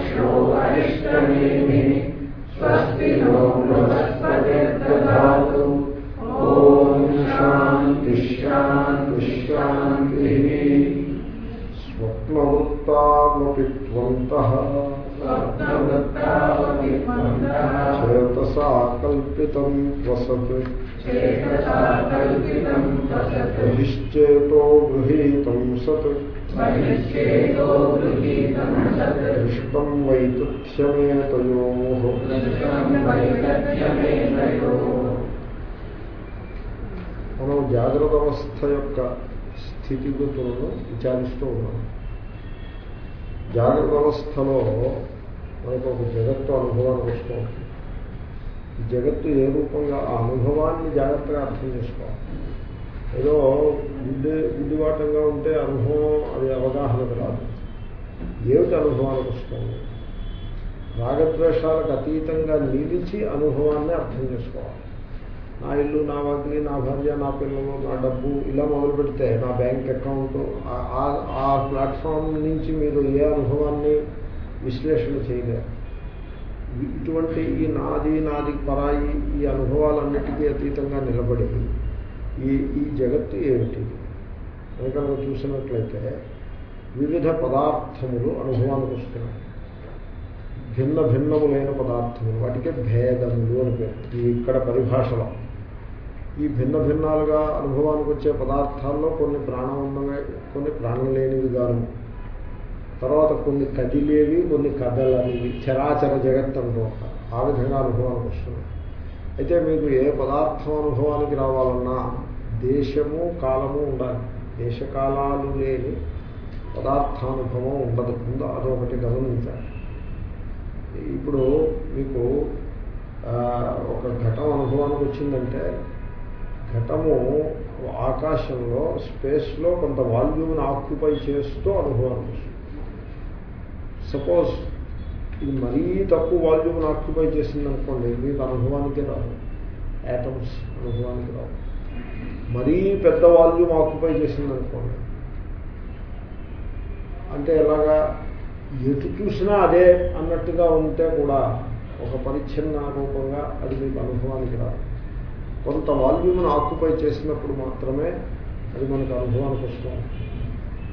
क्षो हरिष्टमेभिः स्वस्ति नोद् ॐ शान्तः। స్వప్నవృత్తామపి త్వంతః చేతసా కల్పితం వసత్ బహిశ్చేతో గృహీతం సత్ దృష్టం వైతుథ్యమేతయో మనం జాగ్రత్త అవస్థ యొక్క స్థితిగతులను విచారిస్తూ ఉన్నాం. జాగ్రత్త అవస్థలో మనకు ఒక జగత్తు అనుభవానికి వస్తూ ఉంటుంది. ఈ జగత్తు ఏ రూపంగా ఆ అనుభవాన్ని జాగ్రత్తగా అర్థం చేసుకోవాలి. ఏదో గుడ్డి గుడ్డివాటంగా ఉంటే అనుభవం అది అవగాహనకు రాదు. ఏమిటి అనుభవానికి వస్తుంది? రాగద్వేషాలకు అతీతంగా నిలిచి అనుభవాన్ని అర్థం చేసుకోవాలి. నా ఇల్లు నా వాకిలి నా భార్య నా పిల్లలు నా డబ్బు ఇలా మొదలు పెడితే నా బ్యాంక్ అకౌంట్ ఆ ప్లాట్ఫామ్ నుంచి మీరు ఏ అనుభవాన్ని విశ్లేషణ చేయలేరు. ఇటువంటి ఈ నాది నాది పరాయి ఈ అనుభవాలన్నిటికీ అతీతంగా నిలబడి ఈ ఈ జగత్తు ఏమిటి? కనుక మనం చూసినట్లయితే వివిధ పదార్థములు అనుభవానికి వస్తున్నాయి. భిన్న భిన్నములైన పదార్థములు వాటికే భేదములు అని పేరు. ఇక్కడ పరిభాషలో. ఈ భిన్న భిన్నాలుగా అనుభవానికి వచ్చే పదార్థాల్లో కొన్ని ప్రాణం ఉన్నవే కొన్ని ప్రాణం లేనివి గాను. తర్వాత కొన్ని కదిలేవి కొన్ని కదలనివి. చరాచర జగత్ అనుభవం. ఆ విధంగా అనుభవానికి వస్తుంది. అయితే మీకు ఏ పదార్థం అనుభవానికి రావాలన్నా దేశము కాలము ఉండాలి. దేశకాలాలు లేని పదార్థానుభవం ఉండదు. ముందు అదొకటి గమనించాలి. ఇప్పుడు మీకు ఒక ఘటం అనుభవానికి వచ్చిందంటే ఘటము ఆకాశంలో స్పేస్లో కొంత వాల్యూమ్ని ఆక్యుపై చేస్తూ అనుభవానికి వస్తుంది సపోజ్ ఇది మరీ తక్కువ వాల్యూమ్ని ఆక్యుపై చేసిందనుకోండి మీకు అనుభవానికి రాదు. యాటమ్స్ అనుభవానికి రావు. మరీ పెద్ద వాల్యూమ్ ఆక్యుపై చేసిందనుకోండి అంటే ఎలాగా ఎటు చూసినా అదే అన్నట్టుగా ఉంటే కూడా ఒక పరిచ్ఛిన్న రూపంగా అది మీకు అనుభవానికి రాదు. కొంత వాల్యూమ్ను ఆక్యుపై చేసినప్పుడు మాత్రమే అది మనకు అనుభవానికి వస్తుంది.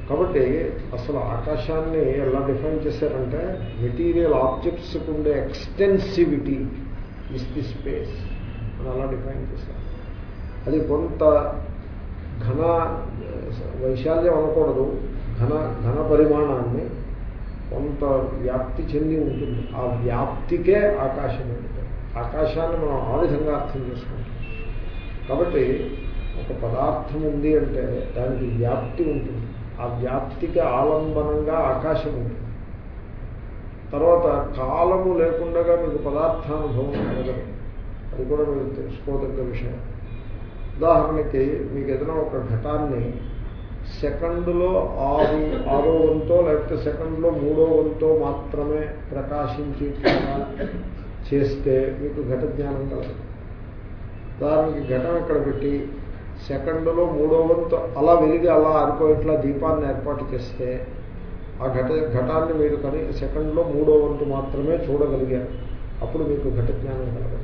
కాబట్టి అసలు ఆకాశాన్ని ఎలా డిఫైన్ చేశారంటే మెటీరియల్ ఆబ్జెక్ట్స్కి ఉండే ఎక్స్టెన్సివిటీ ఇస్ ది స్పేస్ అని అలా డిఫైన్ చేశారు. అది కొంత ఘన వైశాల్యం అనకూడదు ఘన ఘన పరిమాణాన్ని కొంత వ్యాప్తి చెంది ఉంటుంది. ఆ వ్యాప్తికే ఆకాశం ఆకాశాన్ని మనం ఆ విధంగా అర్థం చేసుకుంటాం. కాబట్టి ఒక పదార్థం ఉంది అంటే దానికి వ్యాప్తి ఉంటుంది. ఆ వ్యాప్తికి ఆలంబనంగా ఆకాశం ఉంటుంది. తర్వాత కాలము లేకుండా మీకు పదార్థానుభవం కలగదు. అది కూడా మీరు తెలుసుకోదగ్గ విషయం. ఉదాహరణకి మీకు ఏదైనా ఒక ఘటాన్ని సెకండ్లో ఆరు ఆరో వంతో లేకపోతే సెకండ్లో మూడో వంతో మాత్రమే ప్రకాశించి చేస్తే మీకు ఘట జ్ఞానం కలదు ఉదాహరణకి ఘటం ఇక్కడ పెట్టి సెకండ్లో మూడో వంతు అలా వెలిగి అలా ఆరిపోయేట్లా దీపాన్ని ఏర్పాటు చేస్తే ఆ ఘట ఘటాన్ని మీరు కని సెకండ్లో మూడో వంతు మాత్రమే చూడగలిగారు. అప్పుడు మీకు ఘట జ్ఞానం కలగదు.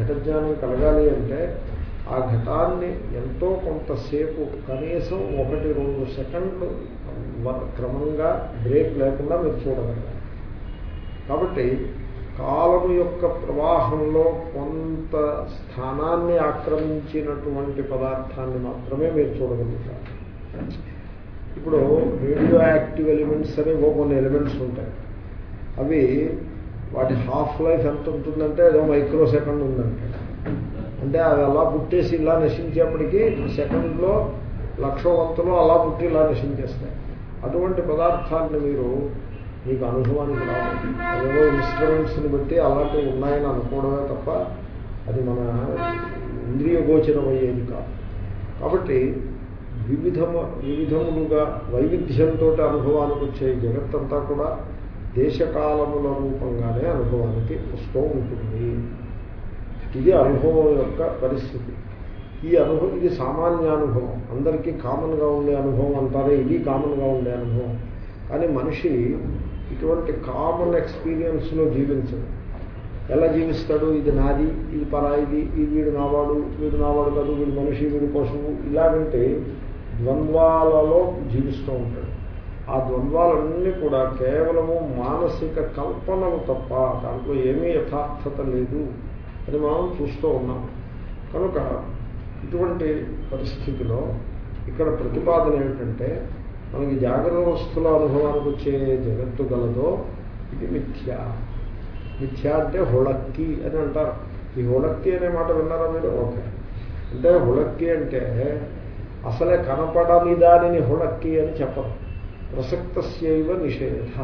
ఘట జ్ఞానం కలగాలి అంటే ఆ ఘటాన్ని ఎంతో కొంతసేపు కనీసం ఒకటి రెండు సెకండ్లు క్రమంగా బ్రేక్ లేకుండా మీరు చూడగలగాలి. కాబట్టి కాలము యొక్క ప్రవాహంలో కొంత స్థానాన్ని ఆక్రమించినటువంటి పదార్థాన్ని మాత్రమే మీరు చూడగలుగుతారు. ఇప్పుడు రేడియో యాక్టివ్ ఎలిమెంట్స్ అనే కొన్ని ఎలిమెంట్స్ ఉంటాయి. అవి వాటి హాఫ్ లైఫ్ ఎంత ఉంటుందంటే ఏదో మైక్రో సెకండ్ ఉందంటే. అంటే అవి అలా పుట్టేసి ఇలా నశించేప్పటికీ సెకండ్లో లక్ష వంతులో అలా పుట్టి ఇలా నశించేస్తాయి. అటువంటి పదార్థాన్ని మీరు మీకు అనుభవానికి రావాలి. ఏవో ఇన్స్ట్రుమెంట్స్ని బట్టి అలాంటివి ఉన్నాయని అనుకోవడమే తప్ప అది మన ఇంద్రియ గోచరం అయ్యేది కాదు. కాబట్టి వివిధము వివిధములుగా వైవిధ్యంతో అనుభవానికి వచ్చే జగత్తంతా కూడా దేశకాలముల రూపంగానే అనుభవానికి వస్తూ ఉంటుంది. ఇది అనుభవం యొక్క పరిస్థితి. ఈ అనుభవం ఇది సామాన్య అనుభవం. అందరికీ కామన్గా ఉండే అనుభవం అంటారే ఇది కామన్గా ఉండే అనుభవం. కానీ మనిషి ఇటువంటి కామన్ ఎక్స్పీరియన్స్లో జీవించడు ఎలా జీవిస్తాడు? ఇది నాది ఇది పరాయిది ఇది వీడు నావాడు వీడు నావాడు కాదు వీడు మనిషి వీడు పశువు ఇలాగంటే ద్వంద్వాలలో జీవిస్తూ ఉంటాడు. ఆ ద్వంద్వాలన్నీ కూడా కేవలము మానసిక కల్పనలు తప్ప దాంట్లో ఏమీ యథార్థత లేదు అని మనం చూస్తూ ఉన్నాం. కనుక ఇటువంటి పరిస్థితిలో ఇక్కడ ప్రతిపాదన ఏమిటంటే మనకి జాగ్రత్త వస్తుల అనుభవానికి వచ్చే జగత్తు గలదో ఇది మిథ్య. మిథ్య అంటే హుళక్కి అని అంటారు. ఈ హుళక్కి అనే మాట విన్నారా మీరు? ఓకే. అంటే హుళక్కి అంటే అసలే కనపడని దానిని హుళక్కి అని చెప్పరు. ప్రసక్తస్యవ నిషేధ.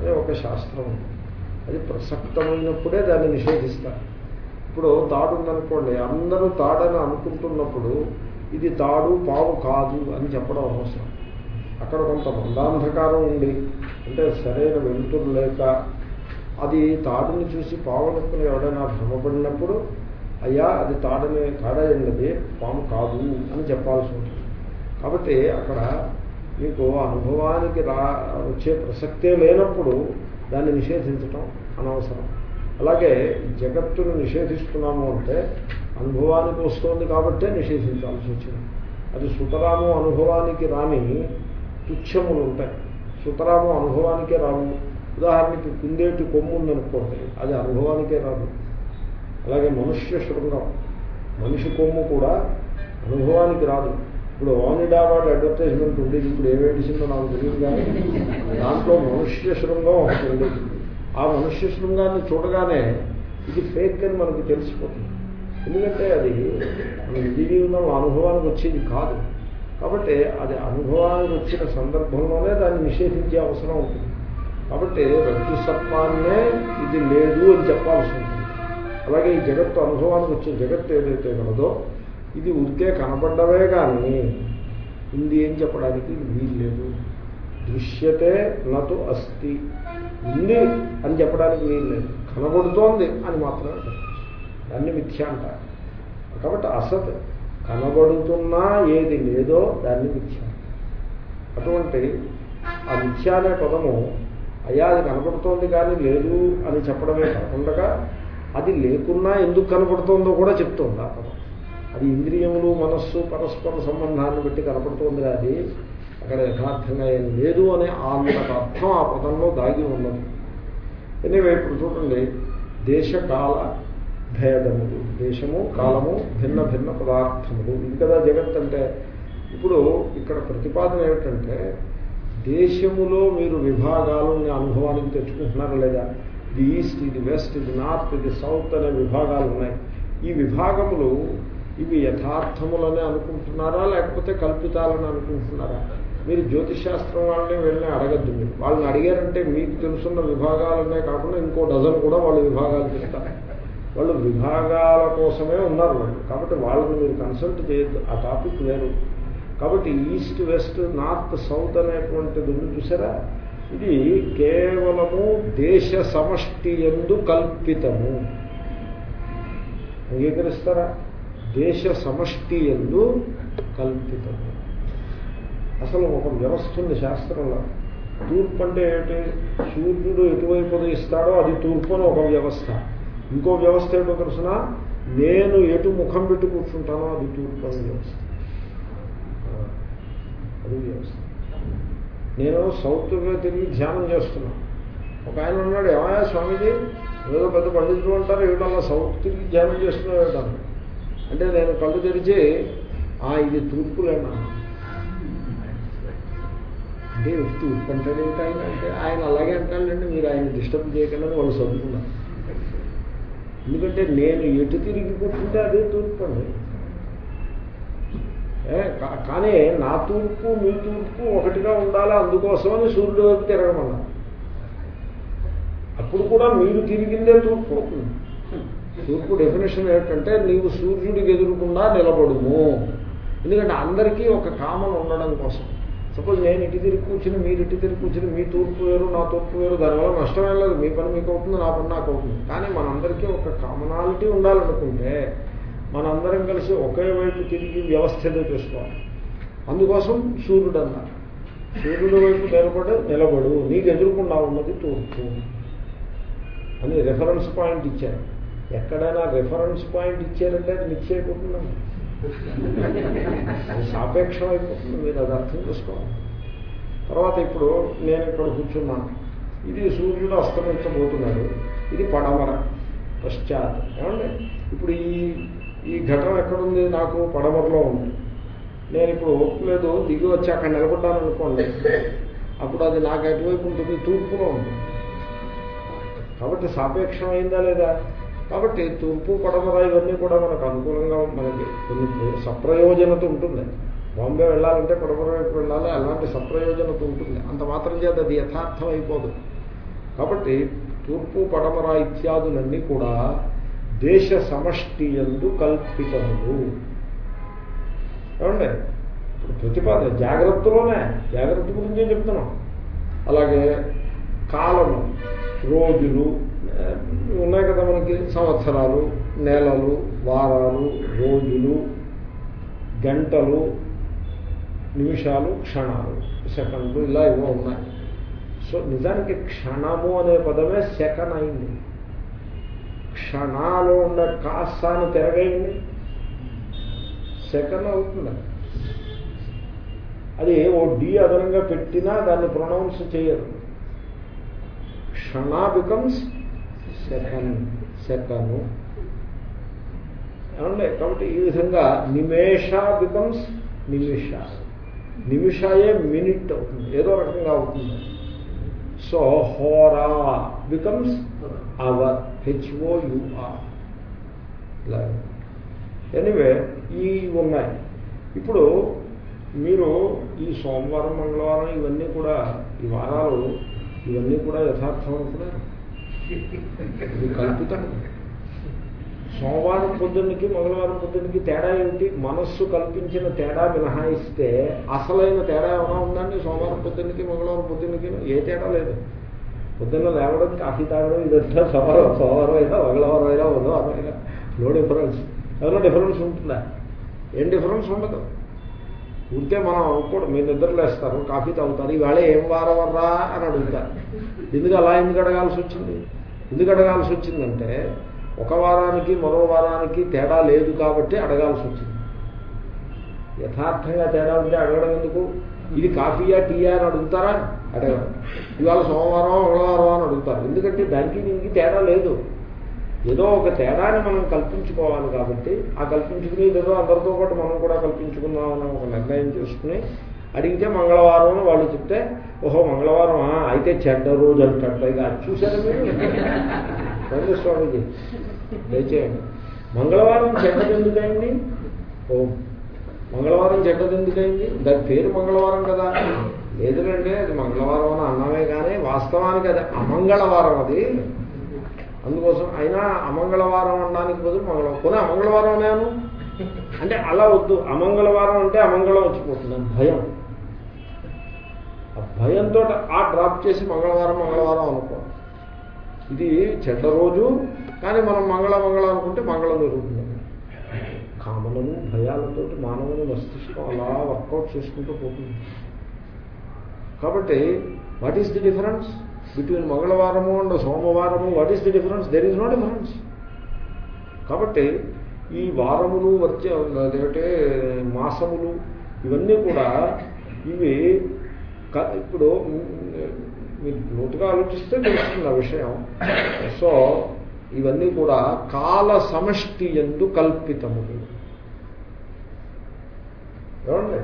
అనే ఒక శాస్త్రం. ఉంది అది ప్రసక్తమైనప్పుడే దాన్ని నిషేధిస్తారు. ఇప్పుడు తాడు ఉందనుకోండి అందరూ తాడని అనుకుంటున్నప్పుడు ఇది తాడు పావు కాదు అని చెప్పడం అవసరం. అక్కడ కొంత మందాంధకారం ఉంది. అంటే సరైన వెలుతురు లేక అది తాడుని చూసి పావునుకుని ఎవడైనా భ్రమపడినప్పుడు అయ్యా అది తాడని తాడైనది పాము కాదు అని చెప్పాల్సి ఉంటుంది. కాబట్టి అక్కడ మీకు అనుభవానికి రా వచ్చే ప్రసక్తే లేనప్పుడు దాన్ని నిషేధించటం అనవసరం. అలాగే జగత్తును నిషేధిస్తున్నాము అంటే అనుభవానికి వస్తుంది కాబట్టే నిషేధించాల్సి వచ్చింది. అది సుతరాము అనుభవానికి రాని తుచ్చములు ఉంటాయి. సుతరాము అనుభవానికే రావు. ఉదాహరణకి కుందేటి కొమ్ము ఉందనుకోండి అది అనుభవానికే రాదు. అలాగే మనుష్య శృంగం మనిషి కొమ్ము కూడా అనుభవానికి రాదు. ఇప్పుడు ఓనిడా వాడు అడ్వర్టైజ్మెంట్ ఉండేది ఇప్పుడు ఏమేడిసిందో నాకు తెలియదు కానీ దాంట్లో మనుష్య శృంగం ఒకటి ఉండేది. ఆ మనుష్య శృంగాన్ని చూడగానే ఇది ఫేక్ అని మనకు తెలిసిపోతుంది. ఎందుకంటే అది మనం ఇది ఉన్న అనుభవానికి వచ్చేది కాదు. కాబట్టి అది అనుభవానికి వచ్చిన సందర్భంలోనే దాన్ని నిషేధించే అవసరం ఉంటుంది. కాబట్టి రద్దు సత్వాన్నే ఇది లేదు అని చెప్పాల్సి ఉంటుంది. అలాగే ఈ జగత్తు అనుభవానికి వచ్చే జగత్తు ఏదైతే కలదో ఇది ఉరికే కనపడ్డవే కానీ ఉంది అని చెప్పడానికి వీల్లేదు దృశ్యతే నటు అస్థి ఉంది అని చెప్పడానికి వీల్లేదు కనబడుతోంది అని మాత్రమే చెప్పచ్చు. దాన్ని మిథ్య అంటారు. కాబట్టి అసత్ కనబడుతున్నా ఏది లేదో దాన్ని మిథ్య. అటువంటి ఆ మిథ్య అనే పదము అయ్యా అది కనపడుతోంది కానీ లేదు అని చెప్పడమే కాకుండా అది లేకున్నా ఎందుకు కనపడుతోందో కూడా చెప్తుంది ఆ పదం. అది ఇంద్రియములు మనస్సు పరస్పర సంబంధాన్ని బట్టి కనపడుతోంది అది అక్కడ యథార్థంగా ఏం లేదు అనే అంతకు అర్థం ఆ పదంలో దాగి ఉన్నది. ఎనివే ఇప్పుడు చూడండి దేశకాల భేదములు దేశము కాలము భిన్న భిన్న పదార్థములు. ఇది కదా జగత్ అంటే. ఇప్పుడు ఇక్కడ ప్రతిపాదన ఏమిటంటే దేశములో మీరు విభాగాలు అనుభవానికి తెచ్చుకుంటున్నారా లేదా? ఇది ఈస్ట్ ఇది వెస్ట్ ఇది నార్త్ ఇది సౌత్ అనే విభాగాలు ఉన్నాయి. ఈ విభాగములు ఇవి యథార్థములనే అనుకుంటున్నారా? లేకపోతే కల్పితాలని అనుకుంటున్నారా? మీరు జ్యోతిషాస్త్రం వాళ్ళని వెళ్ళి అడగద్దు మీరు. వాళ్ళని అడిగారంటే మీకు తెలుసున్న విభాగాలనే కాకుండా ఇంకో డజన్ కూడా వాళ్ళు విభాగాలు చెప్తారు. వాళ్ళు విభాగాల కోసమే ఉన్నారు వాళ్ళు. కాబట్టి వాళ్ళని మీరు కన్సల్ట్ చేయొద్దు. ఆ టాపిక్ వేరు. కాబట్టి ఈస్ట్ వెస్ట్ నార్త్ సౌత్ అనేటువంటిది ఉంది చూసారా? ఇది కేవలము దేశ సమష్టి ఎందు కల్పితము. అంగీకరిస్తారా? దేశ సమష్టి ఎందు కల్పితము. అసలు ఒక వ్యవస్థ ఉంది శాస్త్రంలో. తూర్పు అంటే ఏంటి సూర్యుడు ఎటువైపు ఉదయిస్తాడో అది తూర్పు అని ఒక వ్యవస్థ. ఇంకో వ్యవస్థ ఏంటో తెలుసిన? నేను ఎటు ముఖం పెట్టి కూర్చుంటానో అది తూర్పు అనే వ్యవస్థ అది వ్యవస్థ. నేను సౌత్గా తిరిగి ధ్యానం చేస్తున్నాను ఒక ఆయన ఉన్నాడు ఏమయ్యా స్వామీజీ ఏదో పెద్ద పండితులు అంటారు ఏమిటల్లా సౌత్ తిరిగి ధ్యానం చేస్తున్నాడు అంటే నేను కళ్ళు తెరిచి ఆ ఇది తూర్పులేనా? అంటే తూర్పు అంటాడు ఏంటి ఆయన? అంటే ఆయన అలాగే అంటాడండి మీరు ఆయన డిస్టర్బ్ చేయకుండా వాళ్ళు చదువుకున్నారు ఎందుకంటే నేను ఎటు తిరిగి కూర్చుంటే అదే తూర్పు అండి కా- కానీ నా తూర్పు మీ తూర్పు ఒకటిగా ఉండాలి అందుకోసమని సూర్యుడు వైపు తిరగమన్నా. అప్పుడు కూడా మీరు తిరిగిందే తూర్పు. అవుతుంది తూర్పు డెఫినేషన్ ఏంటంటే నీవు సూర్యుడికి ఎదురుకుండా నిలబడుము. ఎందుకంటే అందరికీ ఒక కామన్ ఉండడం కోసం. సపోజ్ నేను ఇటు తిరిగి కూర్చుని మీరు ఇటు తిరిగి కూర్చుని మీ తూర్పు వేరు నా తూర్పు వేరు దానివల్ల నష్టమే లేదు. మీ పని మీకు అవుతుంది నా పని నాకు అవుతుంది. కానీ మనందరికీ ఒక కామనాలిటీ ఉండాలనుకుంటే మనందరం కలిసి ఒకే వైపు తిరిగి వ్యవస్థతో చేసుకోవాలి. అందుకోసం సూర్యుడు అన్నారు. సూర్యుడు వైపు నిలబడు నిలబడు. నీకు ఎదురుకుండా ఉన్నది తూర్పు అని రెఫరెన్స్ పాయింట్ ఇచ్చారు. ఎక్కడైనా రిఫరెన్స్ పాయింట్ ఇచ్చారంటే అది మిక్స్ అయిపోతుందండి. సాపేక్షం అయిపోతుంది మీరు అది అర్థం చేసుకోవాలి. తర్వాత ఇప్పుడు నేను ఇక్కడ కూర్చున్నాను. ఇది సూర్యుడు అస్తమించబోతున్నాడు. ఇది పడమర పశ్చాత్. ఏమండి? ఇప్పుడు ఈ ఈ ఘటన ఎక్కడుంది? నాకు పడమరలో ఉంది. నేను ఇప్పుడు లేదు దిగి వచ్చి అక్కడ నిలబడ్డాను అనుకోండి అప్పుడు అది నాకు అటువైపు ఉంటుంది? తూర్పులో ఉంటుంది కాబట్టి అయిందా లేదా? కాబట్టి తూర్పు పడమర ఇవన్నీ కూడా మనకు అనుకూలంగా మనకి కొన్ని సప్రయోజనత ఉంటుంది. బాంబే వెళ్ళాలంటే పడమర వైపు వెళ్ళాలి అలాంటి సప్రయోజనత ఉంటుంది. అంత మాత్రం చేత అది యథార్థం అయిపోదు కాబట్టి తూర్పు పడమర ఇత్యాదులన్నీ కూడా దేశ సమష్టి ఎందు కల్పితములు. ఏమండి? ఇప్పుడు ప్రతిపాదన జాగ్రత్తలోనే జాగ్రత్త గురించే చెప్తున్నాం? అలాగే కాలము రోజులు ఉన్నాయి కదా మనకి సంవత్సరాలు నెలలు వారాలు రోజులు గంటలు నిమిషాలు క్షణాలు సెకండ్లు ఇలా ఇవో ఉన్నాయి. సో నిజానికి క్షణము అనే పదమే సెకండ్ అయింది. క్షణాలు ఉన్న కాస్తాను తిరగైంది సెకండ్ అవుతుంది. అది ఓ డి అదనంగా పెట్టినా దాన్ని ప్రొనౌన్స్ చేయరు. క్షణ బికమ్స్ సెకండ్ సెకండ్ ఏమంటే కాబట్టి ఈ విధంగా నిమేష బికమ్స్ నిమిష. నిమిషాయే మినిట్ అవుతుంది. ఏదో రకంగా అవుతుంది. సో హోరా becomes hour. H O U R ఇలా. ఎనివే ఈ ఉన్నాయి. ఇప్పుడు మీరు ఈ సోమవారం మంగళవారం ఇవన్నీ కూడా ఈ వారాలు ఇవన్నీ కూడా యథార్థం అనుకున్నారు? కలుపుతాడు. సోమవారం పొద్దున్నకి మంగళవారం పొద్దున్నకి తేడా ఏమిటి? మనస్సు కల్పించిన తేడా మినహాయిస్తే అసలైన తేడా ఏమైనా ఉందండి సోమవారం పొద్దున్నకి మంగళవారం పొద్దున్నకి? ఏ తేడా లేదు. పొద్దున్న లేవడం కాఫీ తాగడం ఇదంతా సోమవారం సోమవారం అయినా మంగళవారం అయినా బుధవారం అయినా. No difference. ఏదైనా డిఫరెన్స్ ఉంటుందా? ఏం డిఫరెన్స్ ఉండదు. ఉంటే మనం అనుకోవడం మీరు నిద్రలేస్తారు కాఫీ తాగుతారు ఈవేళ ఏం వారవర్రా అని అడుగుతారు. ఎందుకు అలా ఎందుకు అడగాల్సి వచ్చింది? ఎందుకు అడగాల్సి వచ్చిందంటే ఒక వారానికి మరో వారానికి తేడా లేదు కాబట్టి అడగాల్సి వచ్చింది యథార్థంగా తేడా ఉంటే అడగడం ఎందుకు? ఇది కాఫీయా టీయా అని అడుగుతారా? అడగడం ఇవాళ సోమవారం మంగళవారం అని అడుగుతారు. ఎందుకంటే దానికి దీనికి తేడా లేదు. ఏదో ఒక తేడాని మనం కల్పించుకోవాలి కాబట్టి ఆ కల్పించుకుని ఏదో అందరితో పాటు మనం కూడా కల్పించుకుందామని ఒక నిర్ణయం చేసుకుని అడిగితే మంగళవారం వాళ్ళు చెప్తే ఓహో మంగళవారం అయితే చెడ్డ రోజు అంటాడు. ఇక అది చూసారా మీరు? రండి స్వామిజీ. దయచేయండి మంగళవారం చెడ్డది ఎందుకైంది ఓ మంగళవారం చెడ్డది ఎందుకైంది దాని పేరు మంగళవారం కదా. లేదులండి అది మంగళవారం అని అన్నమే కానీ వాస్తవానికి అది అమంగళవారం అది. అందుకోసం అయినా అమంగళవారం అనడానికి బదులు మంగళవారం. కొనే అమంగళవారం నేను అంటే అలా వద్దు. అమంగళవారం అంటే అమంగళం వచ్చిపోతుంది. భయం. ఆ భయంతో ఆ డ్రాప్ చేసి మంగళవారం మంగళవారం అనుకో. ఇది చెడ్డ రోజు కానీ మనం మంగళ మంగళ అనుకుంటే మంగళం జరుగుతుంది. కామనము భయాలతో మానవుని మస్తిష్కం అలా వర్కౌట్ చేసుకుంటూ పోతుంది. కాబట్టి what is the difference between మంగళవారము అండ్ సోమవారము? What is the difference there is no difference కాబట్టి ఈ వారములు వచ్చే అదేంటే మాసములు ఇవన్నీ కూడా ఇవి ఇప్పుడు మీరు లోతుగా ఆలోచిస్తే తెలుస్తుంది ఆ విషయం. సో ఇవన్నీ కూడా కాల సమష్టి ఎందు కల్పితములు. ఏమండి?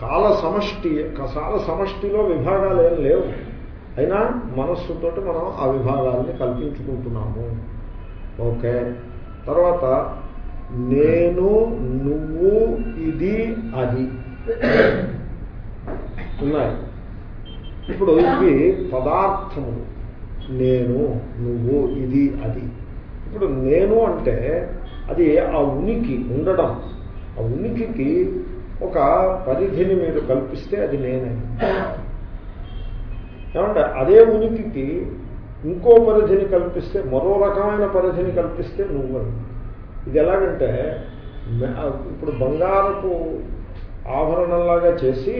కాల సమష్టి కాల సమష్టిలో విభాగాలు ఏం లేవు. అయినా మనస్సుతోటి మనం ఆ విభాగాలని కల్పించుకుంటున్నాము. ఓకే? తర్వాత నేను నువ్వు ఇది అది. ఉన్నాయి. ఇప్పుడు ఇవి పదార్థము నేను నువ్వు ఇది అది. ఇప్పుడు నేను అంటే అది ఆ ఉనికి ఉండడం. ఆ ఉనికికి ఒక పరిధిని మీరు కల్పిస్తే అది నేనే. ఏమంటే అదే ఉనికికి ఇంకో పరిధిని కల్పిస్తే మరో రకమైన పరిధిని కల్పిస్తే నువ్వు ఇది ఎలాగంటే ఇప్పుడు బంగారపు ఆభరణంలాగా చేసి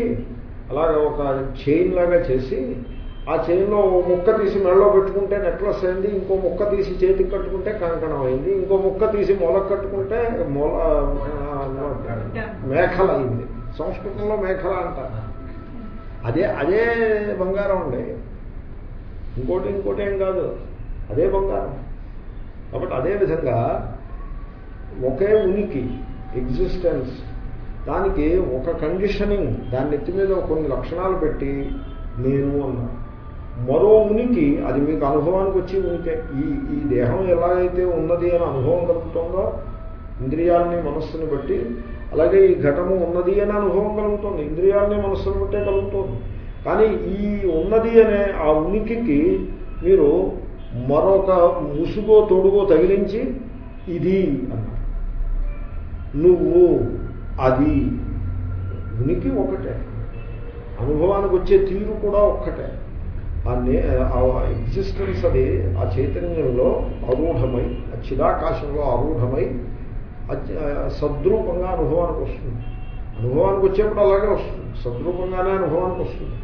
అలాగే ఒక చైన్ లాగా చేసి ఆ చైన్లో ముక్క తీసి మెడలో పెట్టుకుంటే నెక్లెస్ అయింది ఇంకో ముక్క తీసి చేతికి కట్టుకుంటే కంకణం అయింది ఇంకో ముక్క తీసి మొల కట్టుకుంటే మొల మేఖల అయింది. సంస్కృతంలో మేఖల అంటారు అదే అదే బంగారం అండి. ఇంకోటి ఇంకోటి ఏం కాదు. అదే బంగారం. కాబట్టి అదే విధంగా ఒకే ఉనికి ఎగ్జిస్టెన్స్ దానికి ఒక కండిషనింగ్ దాని ఎత్తి మీద కొన్ని లక్షణాలు పెట్టి నేను అన్నాను మరో ఉనికి అది మీకు అనుభవానికి వచ్చి ఉంటే ఈ ఈ దేహం ఎలాగైతే ఉన్నది అని అనుభవం కలుగుతుందో ఇంద్రియాలని మనస్సుని బట్టి అలాగే ఈ ఘటము ఉన్నది అనే అనుభవం కలుగుతుంది ఇంద్రియాలని మనస్సును బట్టే కలుగుతుంది. కానీ ఈ ఉన్నది అనే ఆ ఉనికికి మీరు మరొక ముసుగో తొడుగో తగిలించి ఇది అన్నారు. నువ్వు అది ఉనికి ఒకటే. అనుభవానికి వచ్చే తీరు కూడా ఒక్కటే. ఆ నే ఆ ఎగ్జిస్టెన్స్ అది ఆ చైతన్యంలో ఆరూఢమై ఆ చిరాకాశంలో ఆరూఢమై సద్రూపంగా అనుభవానికి వస్తుంది. అనుభవానికి వచ్చేప్పుడు అలాగే వస్తుంది. సద్రూపంగానే అనుభవానికి వస్తుంది.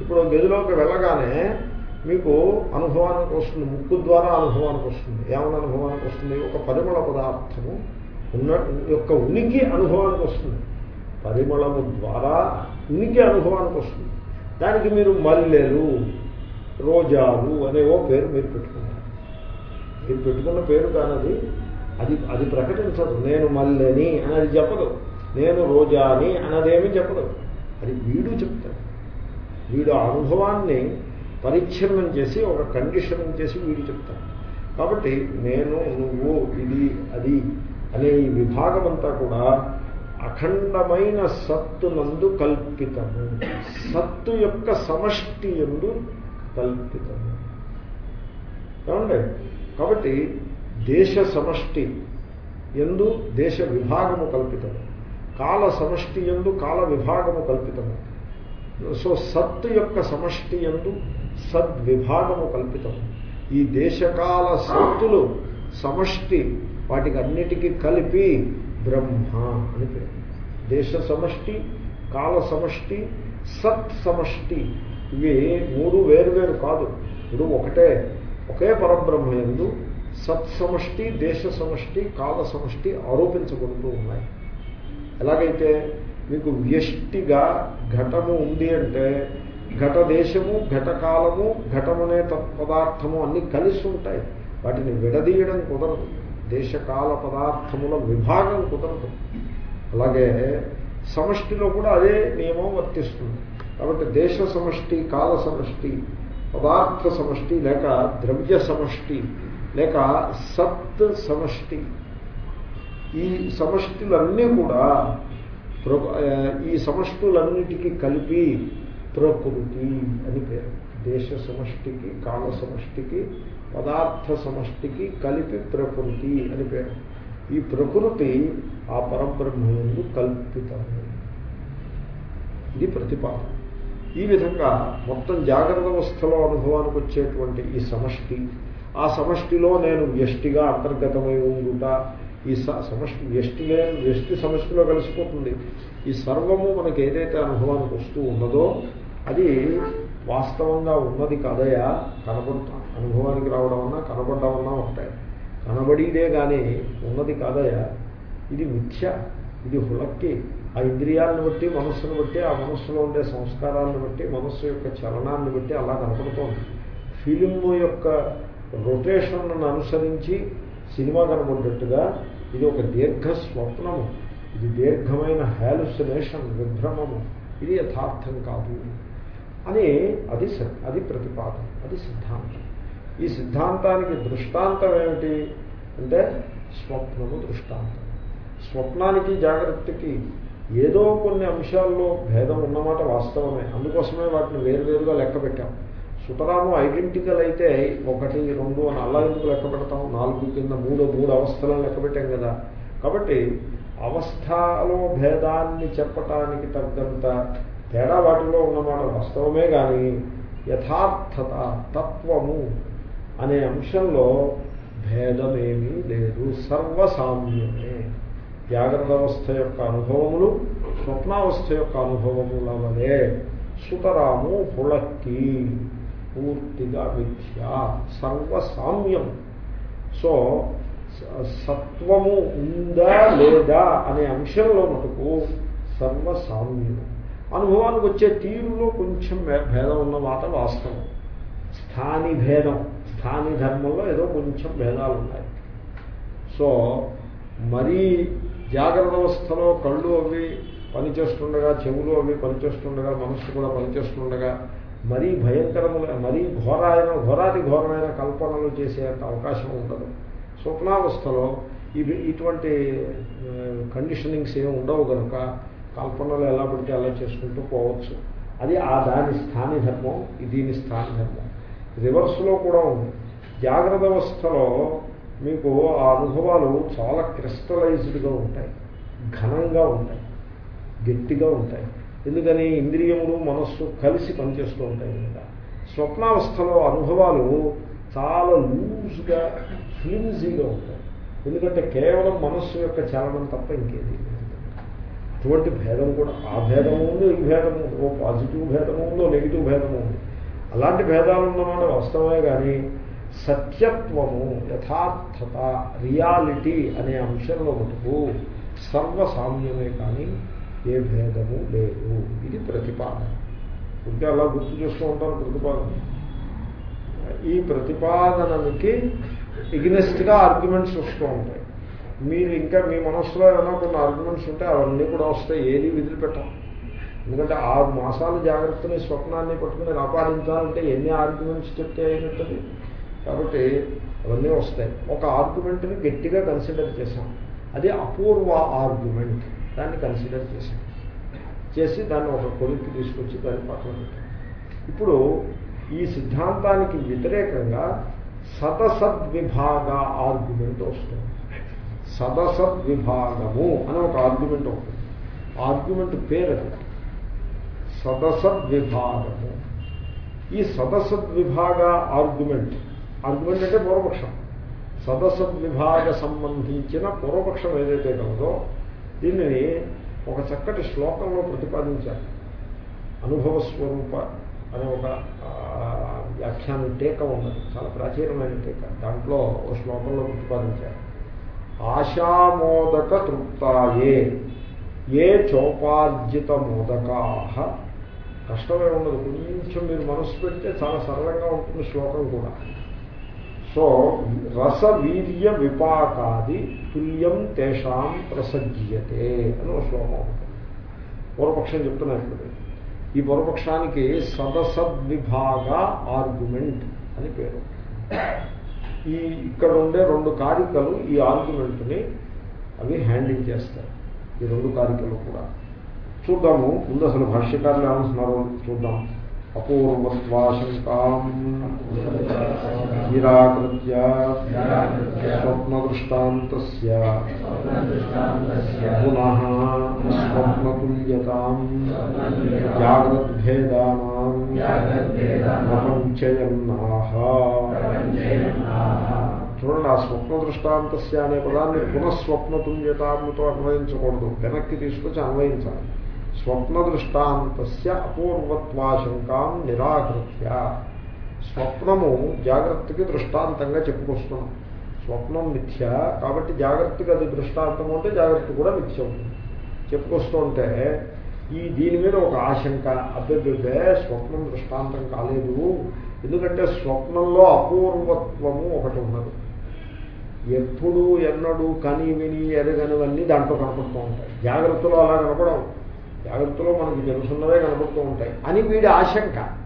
ఇప్పుడు గదిలోకి వెళ్ళగానే మీకు అనుభవానికి వస్తుంది. ముక్కు ద్వారా అనుభవానికి వస్తుంది. ఏమైనా అనుభవానికి వస్తుంది? ఒక పరిమళ పదార్థము ఉన్న యొక్క ఉనికి అనుభవానికి వస్తుంది. పరిమళము ద్వారా ఉనికి అనుభవానికి వస్తుంది. దానికి మీరు మల్లెలు రోజాలు అనేవో పేరు మీరు పెట్టుకున్నారు మీరు పెట్టుకున్న పేరు కానది అది అది ప్రకటించదు. నేను మల్లెని అని చెప్పదు. నేను రోజాని అన్నదేమీ చెప్పదు. అది వీడు చెప్తాడు. వీడు ఆ అనుభవాన్ని పరిచ్ఛిన్నం చేసి ఒక కండిషన్ చేసి వీడు చెప్తాడు. కాబట్టి నేను నువ్వు ఇది అది అనే ఈ విభాగం అంతా కూడా అఖండమైన సత్తు నందు కల్పితము. సత్తు యొక్క సమష్టి ఎందు కల్పితము. ఏమండి? కాబట్టి దేశ సమష్టి ఎందు దేశ విభాగము కల్పితము. కాల సమష్టి ఎందు కాల విభాగము కల్పితము. సో సత్తు యొక్క సమష్టి ఎందు సద్విభాగము కల్పితము. ఈ దేశకాల సత్తులు సమష్టి వాటికి అన్నిటికీ కలిపి బ్రహ్మ అని పేరు. దేశ సమష్టి కాల సమష్టి సత్ సమష్టి. ఇవి మూడు వేరువేరు కాదు. ఇప్పుడు ఒకటే ఒకే పరబ్రహ్మ ఎందు సత్ సమష్టి దేశ సమష్టి కాల సమష్టి ఆరోపించబడుతూ ఉన్నాయి. ఎలాగైతే మీకు వ్యష్టిగా ఘటము ఉంది అంటే ఘట దేశము ఘటకాలము ఘటమనే పదార్థము అన్నీ కలిసి ఉంటాయి. వాటిని విడదీయడం కుదరదు. దేశకాల పదార్థముల విభాగం కుదరదు. అలాగే సమష్టిలో కూడా అదే నియమం వర్తిస్తుంది. కాబట్టి దేశ సమష్టి కాల సమష్టి పదార్థ సమష్టి లేక ద్రవ్య సమష్టి లేక సత్ సమష్టి. ఈ సమష్టిలన్నీ కూడా ఈ సమష్టులన్నిటికీ కలిపి ప్రకృతి అని పేరు. దేశ సమష్టికి కాల సమష్టికి పదార్థ సమష్టికి కలిపి ప్రకృతి అని పేరు. ఈ ప్రకృతి ఆ పరబ్రహ్మయందు కల్పితము. ఇది ప్రతిపాదన. ఈ విధంగా మొత్తం జాగ్రత్త అవస్థలో అనుభవానికి వచ్చేటువంటి ఈ సమష్టి ఆ సమష్టిలో నేను వ్యష్టిగా అంతర్గతమై ఉండుట ఈ సమష్టి వ్యష్టిలే వ్యష్టి సమష్టిలో కలిసిపోతుంది. ఈ సర్వము మనకి ఏదైతే అనుభవానికి వస్తూ ఉన్నదో అది వాస్తవంగా ఉన్నది కాదయా? కనబడుతుంది అనుభవానికి రావడం అన్నా కనబడడం అన్నా ఒకటే. కనబడిదే కానీ ఉన్నది కాదయా ఇది మిథ్య ఇది హుళక్కి ఆ ఇంద్రియాలను బట్టి మనస్సును బట్టి ఆ మనస్సులో ఉండే సంస్కారాలను బట్టి మనస్సు యొక్క చలనాన్ని బట్టి అలా కనపడుతోంది. ఫిలిం యొక్క రొటేషన్ను అనుసరించి సినిమా కనబడ్డట్టుగా ఇది ఒక దీర్ఘ స్వప్నము. ఇది దీర్ఘమైన హ్యాలుసినేషన్ విభ్రమము. ఇది యథార్థం కాదు అని అది అది ప్రతిపాదన అది సిద్ధాంతం. ఈ సిద్ధాంతానికి దృష్టాంతం ఏమిటి? అంటే స్వప్నము దృష్టాంతం. స్వప్నానికి జాగ్రత్తకి ఏదో కొన్ని అంశాల్లో భేదం ఉన్నమాట వాస్తవమే. అందుకోసమే వాటిని వేరువేరుగా లెక్క పెట్టాం. సుతరాము ఐడెంటికల్ అయితే ఒకటి రెండు అని అలా ఎందుకు లెక్క పెడతాం? నాలుగు కింద మూడు మూడు అవస్థలను లెక్క పెట్టాం కదా. కాబట్టి అవస్థలో భేదాన్ని చెప్పటానికి తగ్గంత తేడా వాటిలో ఉన్నమాట వాస్తవమే కానీ యథార్థత తత్వము అనే అంశంలో భేదమేమీ లేదు. సర్వసామ్యమే. జాగ్రత్త అవస్థ యొక్క అనుభవములు స్వప్నావస్థ యొక్క అనుభవముల వలె సుతరాము పుళక్కి పూర్తిగా మిథ్య. సర్వసామ్యం. సో సత్వము ఉందా లేదా అనే అంశంలో మటుకు సర్వసామ్యము అనుభవానికి వచ్చే తీరులో కొంచెం భేదం ఉన్న మాట వాస్తవం. స్థాని భేదం స్థాని ధర్మంలో ఏదో కొంచెం భేదాలు ఉన్నాయి సో మరీ జాగ్రత్త అవస్థలో కళ్ళు అవి పనిచేస్తుండగా చెవులు అవి పనిచేస్తుండగా మనస్సు కూడా పనిచేస్తుండగా మరీ భయంకరములైన మరీ ఘోరాయన ఘోరాది ఘోరమైన కల్పనలు చేసేంత అవకాశం ఉండదు. స్వప్నావస్థలో ఇవి ఇటువంటి కండిషనింగ్స్ ఏమి ఉండవు కనుక కల్పనలు ఎలా పడితే అలా చేసుకుంటూ పోవచ్చు. అది ఆ దాని స్థాని ధర్మం దీని స్థాని ధర్మం. రివర్స్లో కూడా ఉంది. జాగ్రత్త అవస్థలో మీకు ఆ అనుభవాలు చాలా క్రిస్టలైజ్డ్గా ఉంటాయి. ఘనంగా ఉంటాయి. గట్టిగా ఉంటాయి. ఎందుకని? ఇంద్రియములు మనస్సు కలిసి పనిచేస్తూ ఉంటాయి కనుక. స్వప్నావస్థలో అనుభవాలు చాలా లూజ్గా ఫ్లిమ్జీగా ఉంటాయి. ఎందుకంటే కేవలం మనస్సు యొక్క చలనం తప్ప ఇంకేది అటువంటి భేదం కూడా ఆ భేదము ఉంది ఈ భేదము ఓ పాజిటివ్ భేదము ఉందో నెగిటివ్ భేదము ఉంది అలాంటి భేదాలు ఉన్నమాట వాస్తవమే కానీ సత్యత్వము యథార్థత రియాలిటీ అనే అంశంలో మటుకు సర్వసామ్యమే కానీ ఏ భేదము లేదు. ఇది ప్రతిపాదన. ఉంటే అలా గుర్తు చేస్తూ ఉంటాను ప్రతిపాదన. ఈ ప్రతిపాదనకి ఎగ్నెస్ట్గా ఆర్గ్యుమెంట్స్ వస్తూ ఉంటాయి. మీరు ఇంకా మీ మనస్సులో ఏమైనా కొన్ని ఆర్గ్యుమెంట్స్ ఉంటే అవన్నీ కూడా వస్తాయి. ఏది విదిలిపెట్టాం. ఎందుకంటే ఆరు మాసాలు జాగ్రత్తని స్వప్నాన్ని పట్టుకుని కాపాడించాలంటే ఎన్ని ఆర్గ్యుమెంట్స్ చెప్తే అయినట్టుంది? కాబట్టి అవన్నీ వస్తాయి. ఒక ఆర్గ్యుమెంట్ని గట్టిగా కన్సిడర్ చేశాం. అది అపూర్వ ఆర్గ్యుమెంట్. దాన్ని కన్సిడర్ చేశాం. చేసి దాన్ని ఒక కొలిక్కి తీసుకొచ్చి దాన్ని పక్కన పెట్టాం. ఇప్పుడు ఈ సిద్ధాంతానికి వ్యతిరేకంగా సతసద్విభాగ ఆర్గ్యుమెంట్ వస్తుంది. సదసద్విభాగము అని ఒక ఆర్గ్యుమెంట్ ఉంటుంది ఆర్గ్యుమెంట్ పేరు అది. సదసద్విభాగము. ఈ సదసద్విభాగ ఆర్గ్యుమెంట్ ఆర్గ్యుమెంట్ అంటే పూర్వపక్షం. సదసద్విభాగ సంబంధించిన పూర్వపక్షం ఏదైతే కలదో దీనిని ఒక చక్కటి శ్లోకంలో ప్రతిపాదించారు. అనుభవ స్వరూప అనే ఒక వ్యాఖ్యానం టీక ఉన్నది. చాలా ప్రాచీనమైన టీక. దాంట్లో ఒక శ్లోకంలో ప్రతిపాదించారు. ఆశామోదక తృప్తాయే ఏ చోపార్జిత మోదకా కష్టమే ఉండదు. కొంచెం మీరు మనసు పెడితే చాలా సరళంగా ఉంటుంది శ్లోకం కూడా. సో రస వీర్య విపాకాది తుల్యం తేషాం ప్రసజ్యతే అని ఒక శ్లోకం ఉంటుంది. పూర్వపక్షం చెప్తున్నాను ఇప్పుడు. ఈ పూర్వపక్షానికి సదసద్విభాగ ఆర్గ్యుమెంట్ అని పేరు. ఈ ఇక్కడ ఉండే రెండు కారికలు ఈ ఆర్గ్యుమెంట్ని అవి హ్యాండిల్ చేస్తాయి. ఈ రెండు కారికలు కూడా. చూద్దాము ముందు అసలు భాష్యకారులు ఏమంటున్నారు చూద్దాం అపూర్వత్వాశంకాం నిరాకృత్య స్వప్నదృష్టాంత పునః స్వప్నతుల్యతాం జాగ్రద్భేదానాం ప్రపంచయన్నాహ చూడండి ఆ స్వప్న దృష్టాంతస్య అనే పదాన్ని పునఃస్వప్నతుల్యతాంతో అన్వయించకూడదు వెనక్కి తీసుకొచ్చి అన్వయించాలి। స్వప్న దృష్టాంతస్య అపూర్వత్వాశంకాం నిరాకృత్య. స్వప్నము జాగ్రత్తకి దృష్టాంతంగా చెప్పుకొస్తున్నాం. స్వప్నం మిథ్య కాబట్టి జాగ్రత్తగా అది దృష్టాంతం అంటే జాగ్రత్త కూడా మిథ్య అవుతుంది చెప్పుకొస్తుంటే ఈ దీని మీద ఒక ఆశంక అభ్యర్థుడే స్వప్నం దృష్టాంతం కాలేదు. ఎందుకంటే స్వప్నంలో అపూర్వత్వము ఒకటి ఉన్నది. ఎప్పుడు ఎన్నడూ కని విని ఎరగనివన్నీ దాంట్లో కనపడుతూ ఉంటాయి. జాగ్రత్తలో అలా కనపడవు. జాగ్రత్తలో మనకి తెలుసున్నవే కనబడుతూ ఉంటాయి అని వీడి ఆశంక.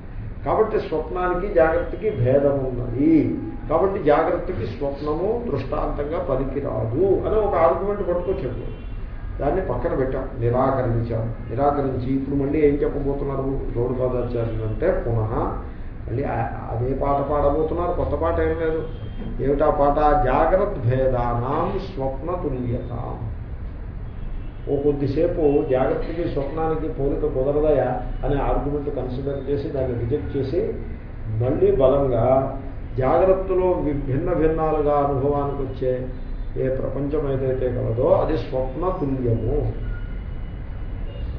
కాబట్టి స్వప్నానికి జాగ్రత్తకి భేదం ఉన్నది. కాబట్టి జాగ్రత్తకి స్వప్నము దృష్టాంతంగా పనికిరాదు అని ఒక ఆర్గ్యుమెంట్ పట్టుకొచ్చాడు. దాన్ని పక్కన పెట్టాం. నిరాకరించాం. నిరాకరించి ఇప్పుడు మళ్ళీ ఏం చెప్పబోతున్నారు రోడ్డు అంటే పునః మళ్ళీ అదే పాట పాడబోతున్నారు. కొత్త పాట ఏం లేదు. ఏమిటా పాట? జాగ్రత్త భేదానాం స్వప్న తుల్యతాం. ఓ కొద్దిసేపు జాగ్రత్తకి స్వప్నానికి పోలిక కుదరదయా అనే ఆర్గ్యుమెంట్ కన్సిడర్ చేసి దాన్ని రిజెక్ట్ చేసి మళ్ళీ బలంగా జాగ్రత్తలో విభిన్న భిన్నాలుగా అనుభవానికి వచ్చే ఏ ప్రపంచం ఏదైతే కలదో అది స్వప్న తుల్యము.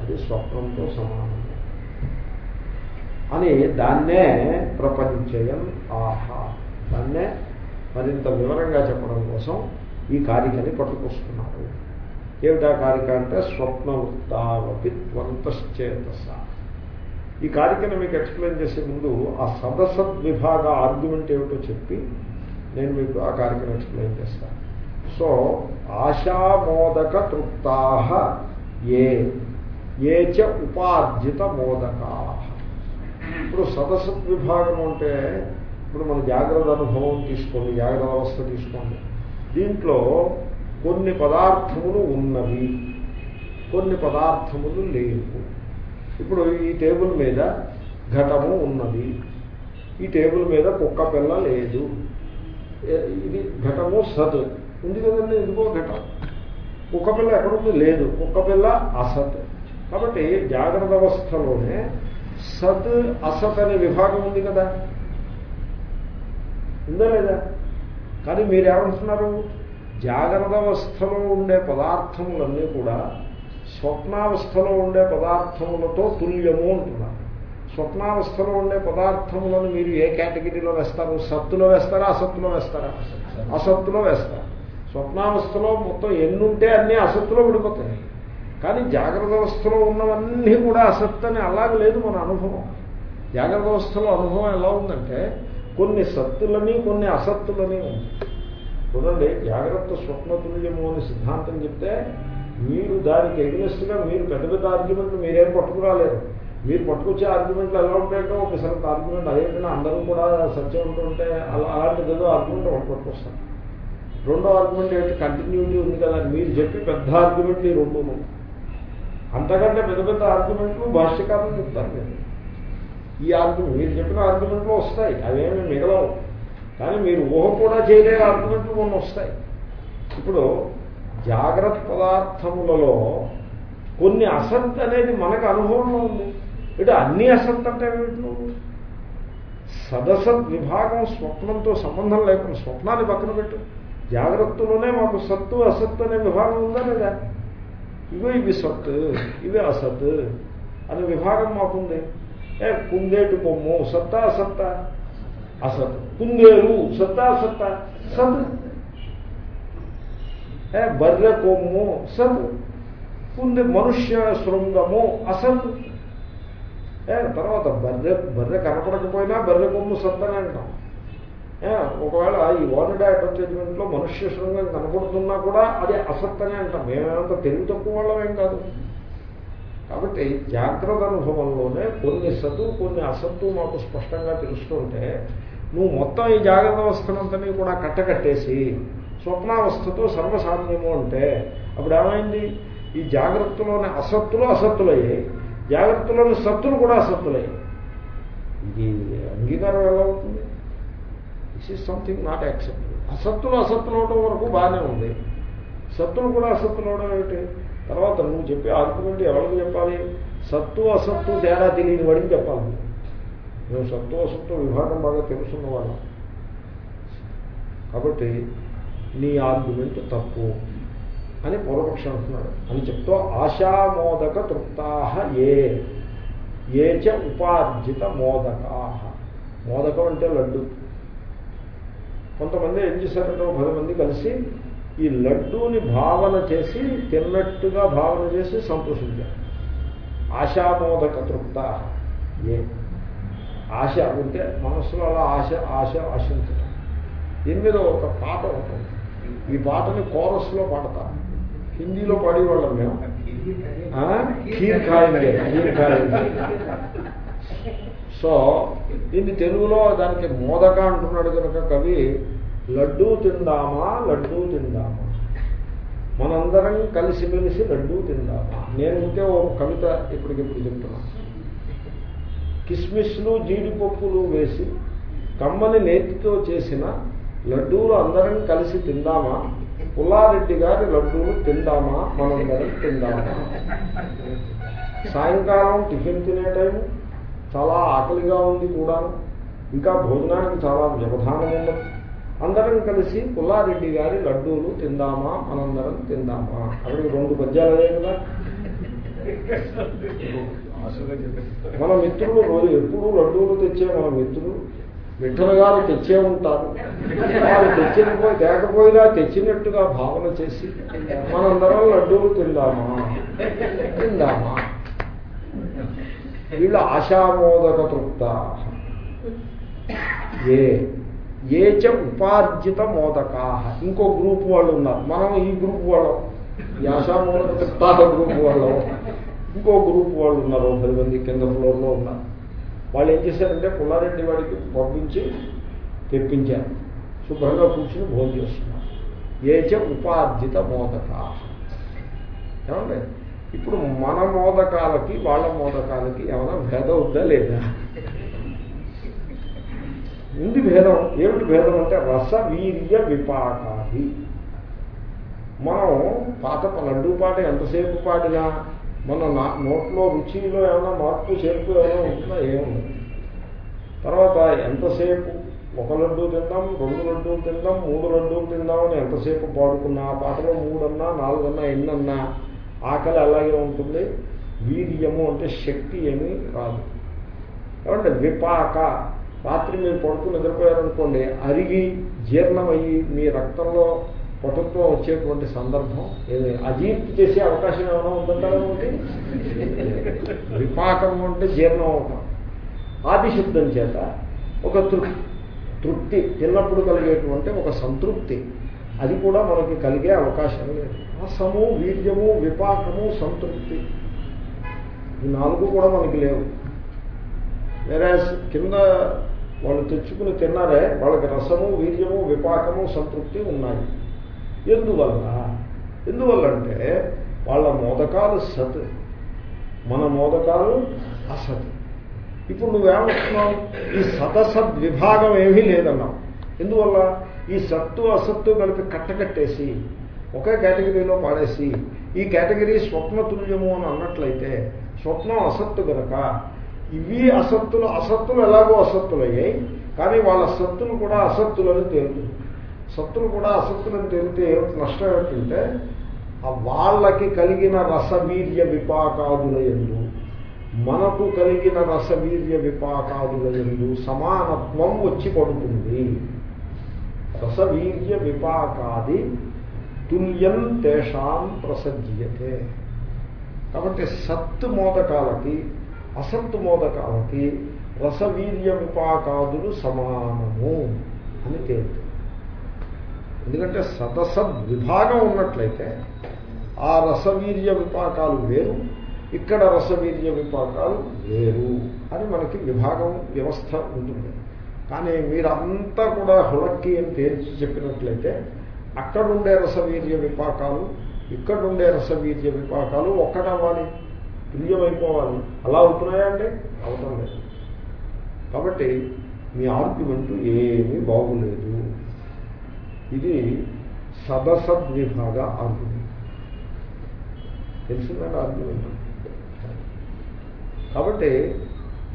అది స్వప్నంతో సమానము అని దాన్నే ప్రపంచయం ఆహా. దాన్నే మరింత వివరంగా చెప్పడం కోసం ఈ కారికని పట్టుకొస్తున్నారు ఏమిటా కారిక అంటే స్వప్న వృత్తావపి త్వంతశ్చేతస ఈ కారికను మీకు ఎక్స్ప్లెయిన్ చేసే ముందు ఆ సదసద్ విభాగ ఆర్గ్యుమెంట్ ఏమిటో చెప్పి నేను మీకు ఆ కారికను ఎక్స్ప్లెయిన్ చేస్తాను సో ఆశామోదక తృప్తా ఏ ఏ చ ఉపార్జిత మోదకా ఇప్పుడు సదసత్ విభాగం అంటే ఇప్పుడు మన జాగ్రత్త అనుభవం తీసుకోండి జాగ్రత్త అవస్థ తీసుకోండి. దీంట్లో కొన్ని పదార్థములు ఉన్నవి. కొన్ని పదార్థములు లేవు. ఇప్పుడు ఈ టేబుల్ మీద ఘటము ఉన్నది. ఈ టేబుల్ మీద కుక్క పిల్ల లేదు. ఇది ఘటము సత్. ఉంది కదండి ఎందుకో ఘటం. కుక్క పిల్ల ఎక్కడుంది? లేదు. కుక్క పిల్ల అసత్. కాబట్టి జాగ్రత్త అవస్థలోనే సత్ అసత్ అనే విభాగం ఉంది కదా. ఉందా లేదా? కానీ మీరేమంటున్నారు జాగ్రత్త అవస్థలో ఉండే పదార్థములన్నీ కూడా స్వప్నావస్థలో ఉండే పదార్థములతో తుల్యము అంటున్నారు. స్వప్నావస్థలో ఉండే పదార్థములను మీరు ఏ కేటగిరీలో వేస్తారు? సత్తులో వేస్తారా? అసత్తులో వేస్తారా? అసత్తులో వేస్తారు. స్వప్నావస్థలో మొత్తం ఎన్నుంటే అన్నీ అసత్తులో విడిపోతాయి. కానీ జాగ్రత్త అవస్థలో ఉన్నవన్నీ కూడా అసత్ అని అలాగే లేదు మన అనుభవం. జాగ్రత్త అవస్థలో అనుభవం ఎలా ఉందంటే కొన్ని సత్తులని కొన్ని అసత్తులని ఉంది. చూడండి జాగ్రత్త స్వప్నతుల్యము అని సిద్ధాంతం చెప్తే మీరు దానికి ఎగ్నెస్ట్గా మీరు పెద్ద పెద్ద ఆర్గ్యుమెంట్లు మీరేం పట్టుకురాలేరు. మీరు పట్టుకొచ్చే ఆర్గ్యుమెంట్లు ఎలా ఉంటాయంటే ఒకసారి ఆర్గ్యుమెంట్ అదేంటన్నా అందరూ కూడా సత్యం ఉంటుంటే అలా అలాంటిది ఏదో ఆర్గ్యుమెంట్ ఒకటి పట్టుకొస్తాను రెండో ఆర్గ్యుమెంట్ ఏంటి? కంటిన్యూటీ ఉంది కదా. మీరు చెప్పి పెద్ద ఆర్గ్యుమెంట్లు ఈ రెండు అంతకంటే పెద్ద పెద్ద ఆర్గ్యుమెంట్లు భాష్యకారులు చెప్తారు. మీరు ఈ ఆర్గ్యుమెంట్ మీరు చెప్పిన ఆర్గ్యుమెంట్లు వస్తాయి. అవేమి మిగలవు. కానీ మీరు ఊహ కూడా చేయలేని ఆర్గ్యుమెంట్లు కొన్ని వస్తాయి. ఇప్పుడు జాగ్రత్త పదార్థములలో కొన్ని అసత్ అనేది మనకు అనుభవంలో ఉంది. ఇటు అన్ని అసత్ అంటే ఏమిటి సదసత్ విభాగం స్వప్నంతో సంబంధం లేకుండా స్వప్నాన్ని పక్కన పెట్టు. జాగ్రత్తలోనే మాకు సత్తు అసత్తు అనే విభాగం ఉందా లేదా? ఇవే ఇవి సత్ ఇవి అసత్ అనే విభాగం మాకుంది. ఏ కుందేటు కొమ్ము సత్తా అసత్తా. అసత్ కుందేలు సత్తా సత్తా సత్ ఏ బర్రె కొమ్ము సత్ కుంది మనుష్య శృంగము అసత్ ఏ తర్వాత బర్రె బర్రె కనపడకపోయినా బర్రె కొమ్ము సత్ అని అంటాం ఒకవేళ ఈ వాటర్ అడ్వర్టైజ్మెంట్లో మనుష్య శృంగం కనపడుతున్నా కూడా అది అసత్ అని అంటాం. మేమేమంత తెలివి తక్కువ వాళ్ళమేం కాదు. కాబట్టి జాగ్రత్త అనుభవంలోనే కొన్ని సత్తు కొన్ని అసత్తు మాకు స్పష్టంగా తెలుస్తుంటే నువ్వు మొత్తం ఈ జాగ్రత్త అవస్థనంతని కూడా కట్టకట్టేసి స్వప్నావస్థతో సర్వసామ్యము అంటే అప్పుడు ఏమైంది ఈ జాగ్రత్తలోని అసత్తులు అసత్తులయ్యాయి. జాగ్రత్తలోని సత్తులు కూడా అసత్తులయ్యాయి. ఇది అంగీకారం ఎలా అవుతుంది? This is something not acceptable అసత్తులు అసత్తులు అవడం వరకు బాగానే ఉంది. సత్తులు కూడా అసత్తులు అవడం ఏమిటి? తర్వాత నువ్వు చెప్పే ఆర్గ్యుమెంట్ ఎవరికి చెప్పాలి? సత్తు అసత్తు తేడా తెలియని వాడికి చెప్పాలి. మేము సత్తు విభాగం బాగా తెలుసున్న వాళ్ళం కాబట్టి నీ ఆర్గ్యుమెంట్ తప్పు అని పూర్వపక్షం అంటున్నాడు. అని చెప్తూ ఆశామోదక తృప్తా ఏ ఏ చ ఉపార్జిత మోదకా మోదకం అంటే లడ్డు. కొంతమంది ఏం చేశారంటే పది మంది కలిసి ఈ లడ్డూని భావన చేసి తిన్నట్టుగా భావన చేసి సంతోషించారు. ఆశామోదక తృప్త ఏ. ఆశ ఉంటే మనస్సులో అలా ఆశ ఆశ ఆశించటం దీని మీద ఒక పాట ఉంటుంది. ఈ పాటని కోరస్లో పాడతా హిందీలో పాడేవాళ్ళం మేము. ఖీర్ ఖీర్ సో దీన్ని తెలుగులో దానికి మోదక అంటున్నాడు కనుక కవి లడ్డూ తిందామా లడ్డూ తిందామా? మనందరం కలిసిమెలిసి లడ్డూ తిందామా? నేను ఉంటే ఓ కవిత ఇప్పటికిప్పుడు చెప్తున్నాను. కిస్మిస్లు జీడిపప్పులు వేసి కమ్మని నేతితో చేసిన లడ్డూలు అందరం కలిసి తిందామా? పుల్లారెడ్డి గారి లడ్డూలు తిందామా? మనందరం తిందామా? సాయంకాలం టిఫిన్ తినే టైం చాలా ఆకలిగా ఉంది కూడా. ఇంకా భోజనానికి చాలా వ్యవధానం ఉన్నది. అందరం కలిసి పుల్లారెడ్డి గారి లడ్డూలు తిందామా? మనందరం తిందామా? అక్కడికి రెండు పద్యాలు అదే కదా. మన మిత్రులు రోజు ఎప్పుడు లడ్డూలు తెచ్చే మన మిత్రులు? విఠల గారు తెచ్చే ఉంటారు. వారు తెచ్చిపోయి తేకపోయినా తెచ్చినట్టుగా భావన చేసి మనందరం లడ్డూలు తిందామా? తిందామా? వీళ్ళు ఆశామోదక తృప్త. ఏ ఏచ ఉపార్జిత మోదకా ఇంకో గ్రూప్ వాళ్ళు ఉన్నారు. మనం ఈ గ్రూప్ వాళ్ళం. ఈ ఆశామోదక తృప్త గ్రూప్ వాళ్ళం. ఇంకో గ్రూప్ వాళ్ళు ఉన్నారు పది మంది కింద ఫ్లోర్లో ఉన్నారు. వాళ్ళు ఏం చేశారంటే పుల్లారెడ్డి వాడికి పంపించి తెప్పించారు. శుభ్రంగా కూర్చుని భోజనం చేస్తున్నారు. ఏచ ఉపార్జిత మోదక. ఏమండి? ఇప్పుడు మన మోదకాలకి వాళ్ళ మోదకాలకి ఏమైనా భేదం ఉందా లేదా? ఉంది భేదం. ఏమిటి భేదం అంటే రస వీర్య విపాకాది. మనం పాత లడ్డూ పాట ఎంతసేపు పాడినా మన నోట్లో రుచిలో ఏమైనా మార్పు చేర్పు ఏమైనా ఉంటుందా? ఏముంది? తర్వాత ఎంతసేపు ఒక లడ్డూ తిందాం రెండు లడ్డూలు తిందాం మూడు లడ్డూలు తిందామని ఎంతసేపు పాడుకున్నా ఆ పాటలో మూడన్నా నాలుగన్నా ఎన్నన్నా ఆకలి అలాగే ఉంటుంది. వీర్యము అంటే శక్తి ఏమీ రాదు. ఏమంటే విపాక. రాత్రి మీరు పడుకుని నిద్రపోయారనుకోండి అరిగి జీర్ణమయ్యి మీ రక్తంలో పటుత్వం వచ్చేటువంటి సందర్భం ఏది అజీర్తి చేసే అవకాశం ఏమైనా ఉందంటారా ఒకటి? విపాకం అంటే జీర్ణం అవటం. ఆదిశబ్దం చేత ఒక తృప్తి తృప్తి తిన్నప్పుడు కలిగేటువంటి ఒక సంతృప్తి. అది కూడా మనకి కలిగే అవకాశం లేదు. రసము వీర్యము విపాకము సంతృప్తి. ఈ నాలుగు కూడా మనకి లేవు. వేరే కింద వాళ్ళు తెచ్చుకుని తిన్నారే వాళ్ళకి రసము వీర్యము విపాకము సంతృప్తి ఉన్నాయి. ఎందువల్ల ఎందువల్ల అంటే వాళ్ళ మోదకాలు సత్. మన మోదకాలు అసత్. ఇప్పుడు నువ్వేమంటున్నావు ఈ సతసద్ విభాగం ఏమీ లేదన్నావు. ఎందువల్ల? ఈ సత్తు అసత్తు కలిపి కట్టకట్టేసి ఒకే కేటగిరీలో పాడేసి ఈ కేటగిరీ స్వప్న తుల్యము అని అన్నట్లయితే స్వప్నం అసత్తు గనక ఇవి అసత్తులు అసత్తులు ఎలాగో అసత్తులయ్యాయి కానీ వాళ్ళ సత్తులు కూడా అసత్తులని తేలుతుంది. సత్తులు కూడా అసత్తులని తేలితే ఏమిటి నష్టం ఏమిటంటే ఆ వాళ్ళకి కలిగిన రసవీర్య విపాకాదుల ఎందు మనకు కలిగిన రసవీర్య విపాకాదుల ఎందు సమానత్వం వచ్చి పడుతుంది. రసవీర్య విపాకాది తుల్యం తేషాం ప్రసజ్యతే. కాబట్టి సత్ మోదకాలకి అసత్ మోదకాలకి రసవీర్య విపాకాదులు సమానము అని తేలుతుంది. ఎందుకంటే సతసద్ విభాగం ఉన్నట్లయితే ఆ రసవీర్య విపాకాలు వేరు ఇక్కడ రసవీర్య విపాకాలు వేరు అని మనకి విభాగం వ్యవస్థ ఉంటుంది. కానీ మీరంతా కూడా హుళక్కి అని తేల్చి చెప్పినట్లయితే అక్కడుండే రసవీర్య విపాకాలు ఇక్కడుండే రసవీర్య విపాకాలు ఒక్కటవ్వాలి తుల్యమైపోవాలి. అలా అవుతున్నాయా అండి? అవటం లేదు. కాబట్టి మీ ఆర్గ్యుమెంట్ ఏమీ బాగులేదు. ఇది సదసద్విభాగ ఆర్గ్యుమెంట్ తెలిసిందండి ఆర్గ్యుమెంట్ కాబట్టి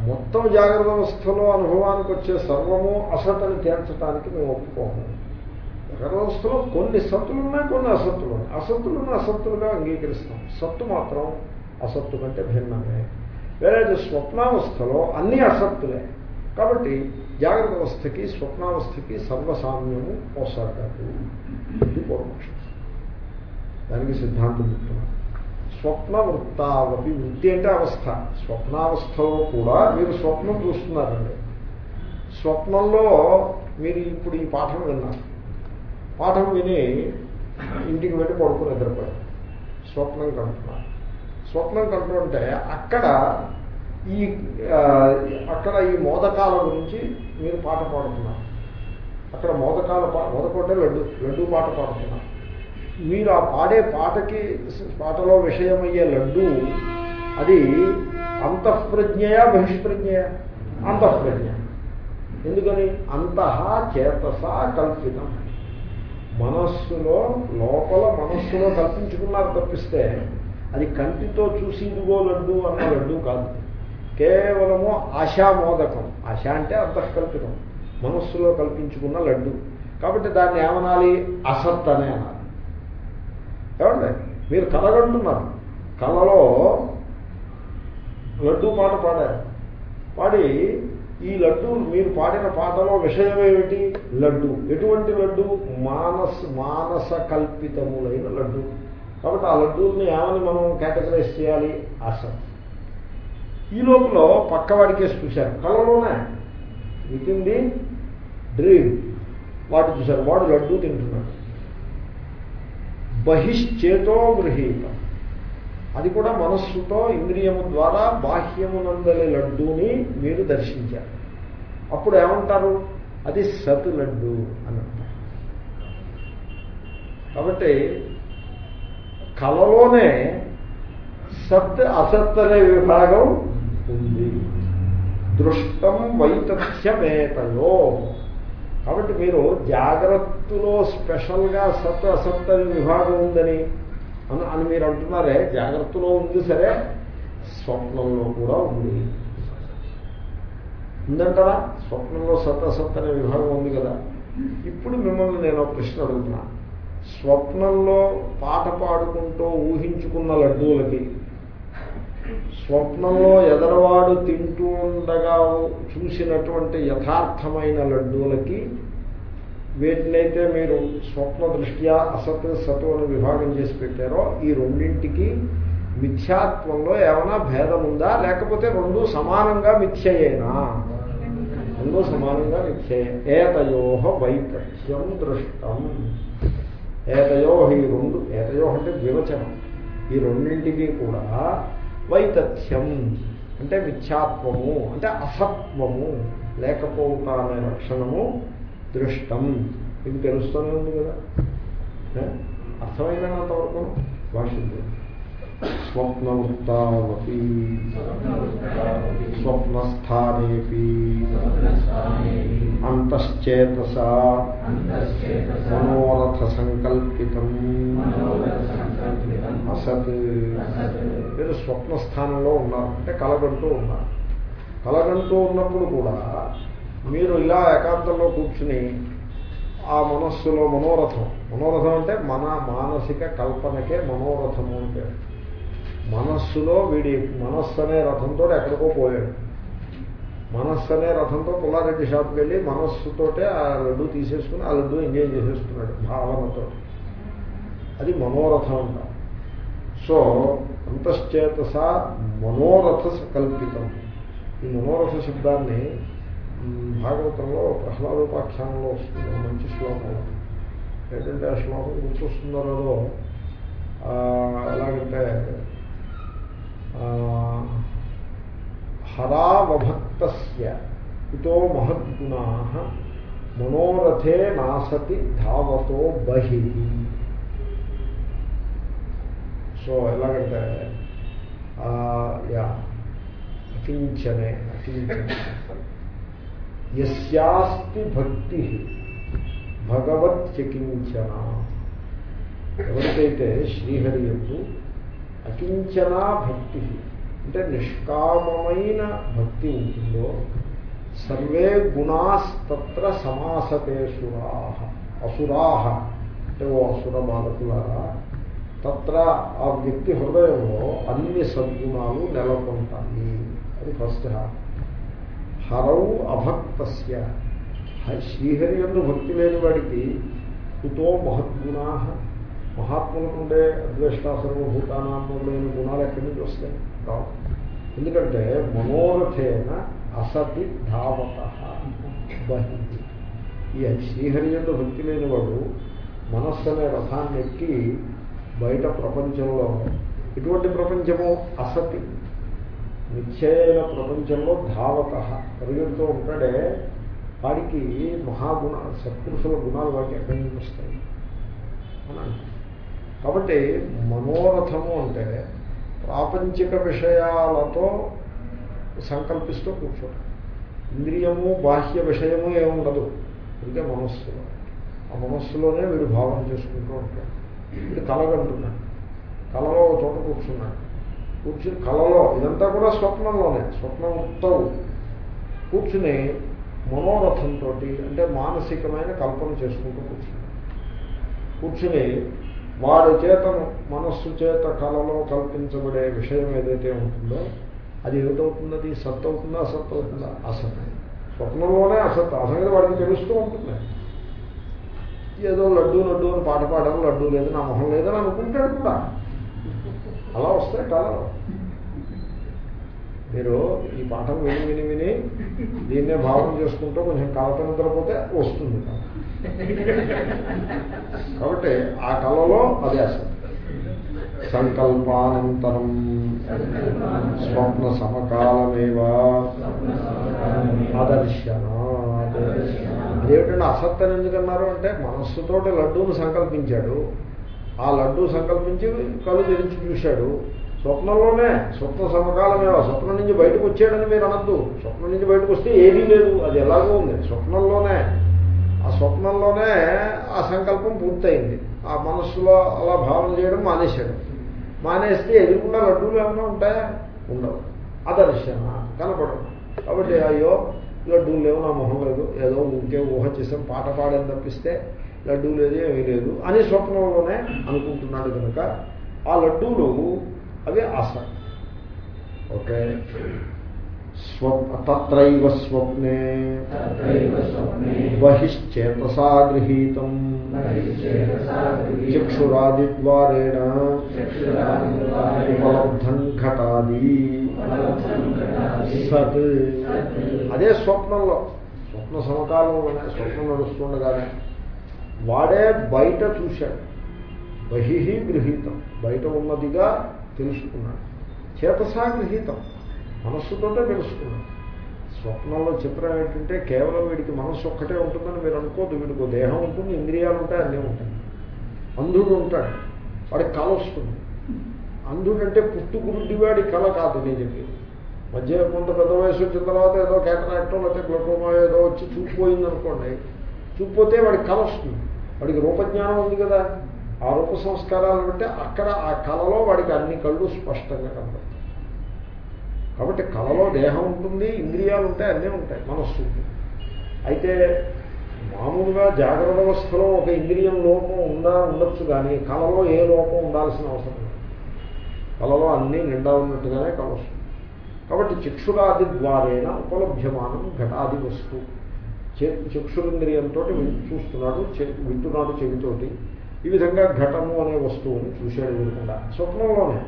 మొత్తం జాగ్రత్త అవస్థలో అనుభవానికి వచ్చే సర్వము అసతని తేల్చడానికి మేము ఒప్పుకోము. జాగ్రత్త అవస్థలో కొన్ని సత్తులు ఉన్నాయి కొన్ని అసత్తులు. ఉన్నాయి అసత్తులను అసత్తులుగా అంగీకరిస్తాం. సత్తు మాత్రం అసత్తు కంటే భిన్నమే. వేరే స్వప్నావస్థలో అన్నీ అసత్తులే. కాబట్టి జాగ్రత్త అవస్థకి స్వప్నావస్థకి సర్వసామ్యము పోసాగాదు ఇది పూర్వపక్షం. దానికి సిద్ధాంతం చెప్తున్నారు. స్వప్న వృత్తావతి వృత్తి అంటే అవస్థ. స్వప్నావస్థలో కూడా మీరు స్వప్నం చూస్తున్నారండి. స్వప్నంలో మీరు ఇప్పుడు ఈ పాఠం విన్నారు. పాఠం విని ఇంటికి వెళ్ళి పడుకుని నిద్రపోయారు. స్వప్నం కంటున్నారు. స్వప్నం కంటుంటే అక్కడ ఈ అక్కడ ఈ మోదకాల గురించి మీరు పాట పాడుతున్నారు. అక్కడ మోదకాల పా మోదకం అంటే లడ్డు లడ్డు పాట పాడుతున్నారు. మీరు ఆ పాడే పాటకి పాటలో విషయమయ్యే లడ్డు అది అంతఃప్రజ్ఞయా బహిష్ప్రజ్ఞయా? అంతఃప్రజ్ఞ ఎందుకని? అంతః చేతస కల్పితం. మనస్సులో లోపల మనస్సులో కల్పించుకున్నారు తప్పిస్తే అది కంటితో చూసి ఇదిగో లడ్డు అన్న లడ్డు కాదు. కేవలము ఆశామోదకం ఆశ అంటే అంతఃకల్పితం. మనస్సులో కల్పించుకున్న లడ్డు. కాబట్టి దాన్ని ఏమనాలి? అసత్ అనే అనాలి. ఏమండి? మీరు కలగంటున్నారు. కళలో లడ్డు పాట పాడారు. పాడి ఈ లడ్డు మీరు పాడిన పాటలో విషయం ఏమిటి? లడ్డు. ఎటువంటి లడ్డు? మానస్ మానస కల్పితములైన లడ్డు. కాబట్టి ఆ లడ్డూని ఏమని మనం కేటగరైజ్ చేయాలి? అసత్. ఈ లోపల పక్కవాడికే చూశారు. కళ్ళలోనే విత్ ఇన్ ది డ్రీమ్. వాడు చూశారు. వాడు లడ్డు తింటున్నాడు. బహిశ్చేతో గృహీతం. అది కూడా మనస్సుతో ఇంద్రియము ద్వారా బాహ్యమునందలి లడ్డూని మీరు దర్శించారు. అప్పుడు ఏమంటారు? అది సత్ లడ్డు అని కాబట్టి కళలోనే సత్ అసత్ అనే విభాగం ఉంది. దృష్టం వైతథ్యవేతయో కాబట్టి మీరు జాగ్రత్తలో స్పెషల్గా సత్ అసత్ అనే విభాగం ఉందని అని అని మీరు అంటున్నారే జాగ్రత్తలో ఉంది సరే స్వప్నంలో కూడా ఉంది. ఉందంటారా? స్వప్నంలో సత్ అసత్ అనే విభాగం ఉంది కదా. ఇప్పుడు మిమ్మల్ని నేను ప్రశ్న అడుగుతున్నా. స్వప్నంలో పాట పాడుకుంటూ ఊహించుకున్న లడ్డూలకి స్వప్నంలో ఎదరవాడు తింటూ ఉండగా చూసినటువంటి యథార్థమైన లడ్డూలకి వీటినైతే మీరు స్వప్న దృష్ట్యా అసత్ సతు అని విభాగం చేసి పెట్టారో ఈ రెండింటికి మిథ్యాత్వంలో ఏమైనా భేదం ఉందా? లేకపోతే రెండు సమానంగా మిథ్యయేనా? రెండు సమానంగా మిథ్యయే ఏతయో వైపథ్యం దృష్టం. ఏతయో ఈ రెండు ఏతయో అంటే వివచనం. ఈ రెండింటికి కూడా వైతథ్యం అంటే మిథ్యాత్వము అంటే అసత్వము లేకపోవుట అనే లక్షణము దృష్టం. ఇది తెలుస్తూనే ఉంది కదా? అర్థమైనంత వరకు భాషింది స్వప్నవృత్తావపి స్వప్నస్థానేపి. అంతశ్చేతస. మనోరథ సంకల్పితం అసత్ మీరు స్వప్న స్థానంలో ఉన్నారు. అంటే కలగంటూ ఉన్నారు. కలగంటూ ఉన్నప్పుడు కూడా మీరు ఇలా ఏకాంతంలో కూర్చుని ఆ మనస్సులో మనోరథం. మనోరథం అంటే మన మానసిక కల్పనకే మనోరథము అంటే మనస్సులో వీడి మనస్సు అనే రథంతో ఎక్కడికో పోయాడు. మనస్సు అనే రథంతో పుల్లారెడ్డి షాప్కి వెళ్ళి మనస్సుతోటే ఆ లడ్డు తీసేసుకుని ఆ లడ్డు ఎంజాయ్ చేసేస్తున్నాడు భావనతో. అది మనోరథం అంటారు సో అంతశ్చేతస మనోరథ కల్పితం ఈ మనోరథ శబ్దాన్ని భాగవతంలో ప్రహ్లాదోపాఖ్యానంలో వస్తుంది. మంచి శ్లోకం ఏంటంటే ఆ శ్లోకం గుర్తొస్తుందో లేదో ఎలాగంటే ఆ, హరావభక్తస్య ఇతో మహద్గుణా మనోరథే నాసతి ధావతో బహి. సో ఎలాగంటే ఆ, యా అకించనే అకించనే యస్యాస్తి భక్తి భగవత్యకించన ఎవరికైతే శ్రీహరి ఎందు అకించన భక్తి అంటే నిష్కామమైన భక్తి ఉంటుందో సర్వే గుణాస్తత్ర సమాసతే సురా అసురాహ అంటే ఓ అసుర బాలకులారా తత్ర ఆ వ్యక్తి హృదయంలో అన్ని సద్గుణాలు నెలకొంటాయి. అది ఫస్ట్ హాఫ్ హరౌ అభక్తస్య. శ్రీహరి ఎందు భక్తి లేని వాడికి కుతో మహద్గుణా. మహాత్ములకు ఉండే అద్వేష్ట సర్వభూతానాము గుణాలు ఎక్కడి నుంచి వస్తాయి? కావు ఎందుకంటే మనోరథేన అసతి ధావత. బహి. ఈ శ్రీహరి ఎందు భక్తి లేనివాడు మనస్సు అనే రథాన్ని ఎక్కి బయట ప్రపంచంలో ఎటువంటి ప్రపంచము అసతి. నిశ్చయైన ప్రపంచంలో ధావత పరిగెడుతూ ఉంటాడే వాడికి మహాగుణ సత్పురుషుల గుణాలు వాడికి ఎక్కడి నుంచి వస్తాయి. అని అంటారు. కాబట్టి మనోరథము అంటే ప్రాపంచిక విషయాలతో సంకల్పిస్తూ కూర్చోటం ఇంద్రియము బాహ్య విషయము ఏముండదు. ఇదే మనస్సులో. ఆ మనస్సులోనే వీడు భావన చేసుకుంటూ ఉంటాడు. వీడు కలగంటున్నాడు కలలో చోట కూర్చున్నాడు కూర్చుని కలలో ఇదంతా కూడా స్వప్నంలోనే స్వప్నం ఉత్తవు. కూర్చుని మనోరథంతో అంటే మానసికమైన కల్పన చేసుకుంటూ కూర్చున్నాడు కూర్చుని వాడి చేతను మనస్సు చేత కళలో కల్పించబడే విషయం ఏదైతే ఉంటుందో అది ఏమిటవుతుంది అది సత్ అవుతుందా అసత్ అవుతుందా అసత్ స్వప్నంలోనే అసత్ అసంగతి వాడికి తెలుస్తూ ఉంటుంది. ఏదో లడ్డు లడ్డు అని పాట పాడడం లడ్డు లేదు నా మొహం లేదని అనుకుంటాడు కూడా అలా వస్తాయి కళలో మీరు ఈ పాఠం విని విని విని దీన్నే భావన చేసుకుంటూ కొంచెం కలత నిద్రపోతే వస్తుంది. కాబట్టి ఆ కళలో అదే అసలు. సంకల్పానంతరం స్వప్న సమకాలమేవా. ఆదర్శనాత్ అదేమిటంటే అసత్ అని ఎందుకన్నారు అంటే మనస్సుతోటి లడ్డూను సంకల్పించాడు. ఆ లడ్డూ సంకల్పించి కళ్ళు తెరించి చూశాడు. స్వప్నంలోనే స్వప్న సమకాలమేవా స్వప్నం నుంచి బయటకు వచ్చాడని మీరు అనద్దు. స్వప్నం నుంచి బయటకు వస్తే ఏదీ లేదు అది ఎలాగో ఉంది. స్వప్నంలోనే ఆ స్వప్నంలోనే ఆ సంకల్పం పూర్తయింది. ఆ మనస్సులో అలా భావన చేయడం మానేశాడు. మానేస్తే ఎదురుకుండా లడ్డూలు ఏమైనా ఉంటాయా? ఉండవు. అదర్శన కనపడవు. కాబట్టి అయ్యో లడ్డూలు లేవు నా మొహం లేదు. ఏదో ఇంకే ఊహ చేసాం పాట పాడని తప్పిస్తే లడ్డూ లేదు ఏమీ లేదు అని స్వప్నంలోనే అనుకుంటున్నాడు కనుక ఆ లడ్డూలు అవి ఆశ ఓకే? తత్రైవ స్వప్నే బహిశ్చేతసా గృహీతం. చక్షురాదిద్వారేణ ఉపలబ్ధం ఘటాది. సత్ అదే స్వప్నంలో. స్వప్న సమకాలంలోనే స్వప్నం నడుస్తుండగానే వాడే బయట చూశాడు. బహిహి గృహీతం. బయట ఉన్నదిగా తెలుసుకున్నాడు. చేతసా గృహీతం. మనస్సుతోటే తెలుసుకున్నాడు. స్వప్నంలో చిత్రం ఏంటంటే కేవలం వీడికి మనస్సు ఒక్కటే ఉంటుందని మీరు అనుకోదు వీడికి దేహం ఉంటుంది ఇంద్రియాలు ఉంటాయి అన్నీ ఉంటాయి. అంధుడు ఉంటాడు. వాడికి కళ వస్తుంది. అంధుడంటే పుట్టుకురుడ్డివాడి కళ కాదు నేను చెప్పేది. మధ్య కొంత పెద్ద వయసు వచ్చిన తర్వాత ఏదో క్యాటరాక్టో లేకపోతే గ్లకోమా ఏదో వచ్చి చూపిపోయింది అనుకోండి చూపిపోతే వాడికి కళ వస్తుంది. వాడికి రూపజ్ఞానం ఉంది కదా. ఆ రూప సంస్కారాలు అంటే అక్కడ ఆ కళలో వాడికి అన్ని కళ్ళు స్పష్టంగా కనబడతాయి కాబట్టి కళలో దేహం ఉంటుంది ఇంద్రియాలు ఉంటాయి అన్నీ ఉంటాయి మనస్సు ఉంటుంది. అయితే మామూలుగా జాగ్రత్త అవస్థలో ఒక ఇంద్రియం లోపం ఉందా ఉండొచ్చు కానీ కళలో ఏ లోపం ఉండాల్సిన అవసరం లేదు. కళలో అన్నీ నిండా ఉన్నట్టుగానే కళ వస్తుంది. కాబట్టి చక్షురాది ద్వారేణ ఉపలభ్యమానం ఘటాది వస్తువు చక్షురింద్రియంతో చూస్తున్నాడు వింటున్నాడు చెవితోటి. ఈ విధంగా ఘటము అనే వస్తువుని చూశాడు వినకుండా. స్వప్నంలోనే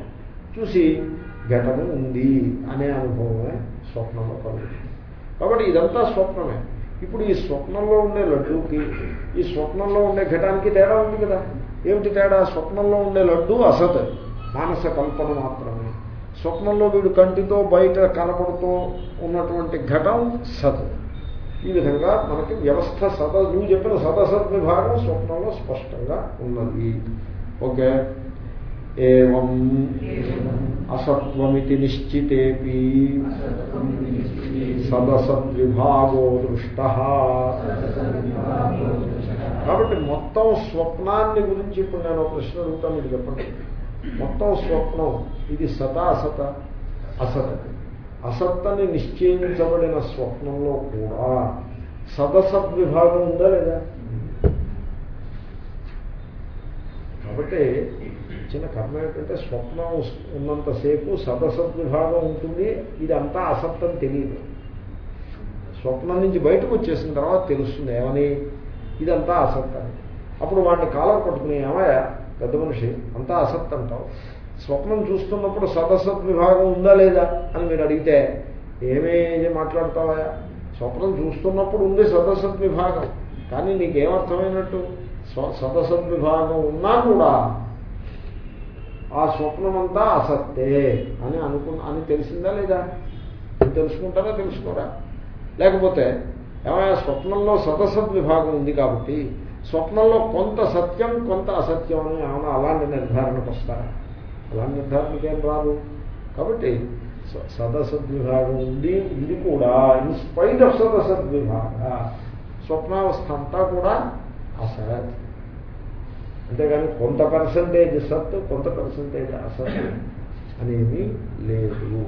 చూసి ఘటము ఉంది అనే అనుభవమే స్వప్నంలో కలుగుతుంది. కాబట్టి ఇదంతా స్వప్నమే. ఇప్పుడు ఈ స్వప్నంలో ఉండే లడ్డూకి ఈ స్వప్నంలో ఉండే ఘటానికి తేడా ఉంది కదా? ఏమిటి తేడా? స్వప్నంలో ఉండే లడ్డు అసత్ మానస కల్పన మాత్రం. స్వప్నంలో వీడు కంటితో బయట కనపడుతూ ఉన్నటువంటి ఘటం సత్. ఈ విధంగా మనకి వ్యవస్థ సద నువ్వు చెప్పిన సదసత్ విభాగం స్వప్నంలో స్పష్టంగా ఉన్నది. ఓకే? ఏం అసత్వమితి నిశ్చితేపి. సదసద్విభాగో దృష్ట. కాబట్టి మొత్తం స్వప్నాన్ని గురించి ఇప్పుడు నేను ప్రశ్న అడుగుతాను మీరు చెప్పండి. మొత్తం స్వప్నం. ఇది సత అసత అసత్ అసత్తని నిశ్చయించబడిన స్వప్నంలో కూడా సదసద్విభాగం ఉందా లేదా? కాబట్టి చిన్న కర్మ ఏంటంటే స్వప్నం ఉన్నంతసేపు సదసద్విభాగం ఉంటుంది. ఇది అంతా అసత్తని తెలియదు. స్వప్నం నుంచి బయటకు వచ్చేసిన తర్వాత తెలుస్తుంది ఏమని? ఇదంతా అసత్ అప్పుడు వాడిని కాలం పట్టుకుని ఏమయ్యా పెద్ద మనిషి అంతా అసత్ అంటావు. స్వప్నం చూస్తున్నప్పుడు సదసత్ విభాగం ఉందా లేదా అని మీరు అడిగితే ఏమేమి మాట్లాడతావా? స్వప్నం చూస్తున్నప్పుడు ఉంది సదసత్ విభాగం. కానీ నీకేమర్థమైనట్టు? స్వ- సదసత్ విభాగం ఉన్నా కూడా ఆ స్వప్నమంతా అసత్తే అని అనుకు అని తెలిసిందా లేదా? తెలుసుకుంటారా తెలుసుకోరా? లేకపోతే ఏమైనా స్వప్నంలో సదసద్ విభాగం ఉంది కాబట్టి స్వప్నంలో కొంత సత్యం కొంత అసత్యం అని ఏమైనా అలాంటి నిర్ధారణకు వస్తారా? అలాంటి నిర్ధారణకి ఏం రాదు. కాబట్టి స- సదసద్విభాగం ఉంది ఇది కూడా ఇన్స్పైట్ ఆఫ్ సదసద్విభాగ. స్వప్నావస్థ అంతా కూడా అసత్. అంతేగాని కొంత పర్సంటేజ్ సత్ కొంత పర్సంటేజ్ అసత్ అనేది లేదు.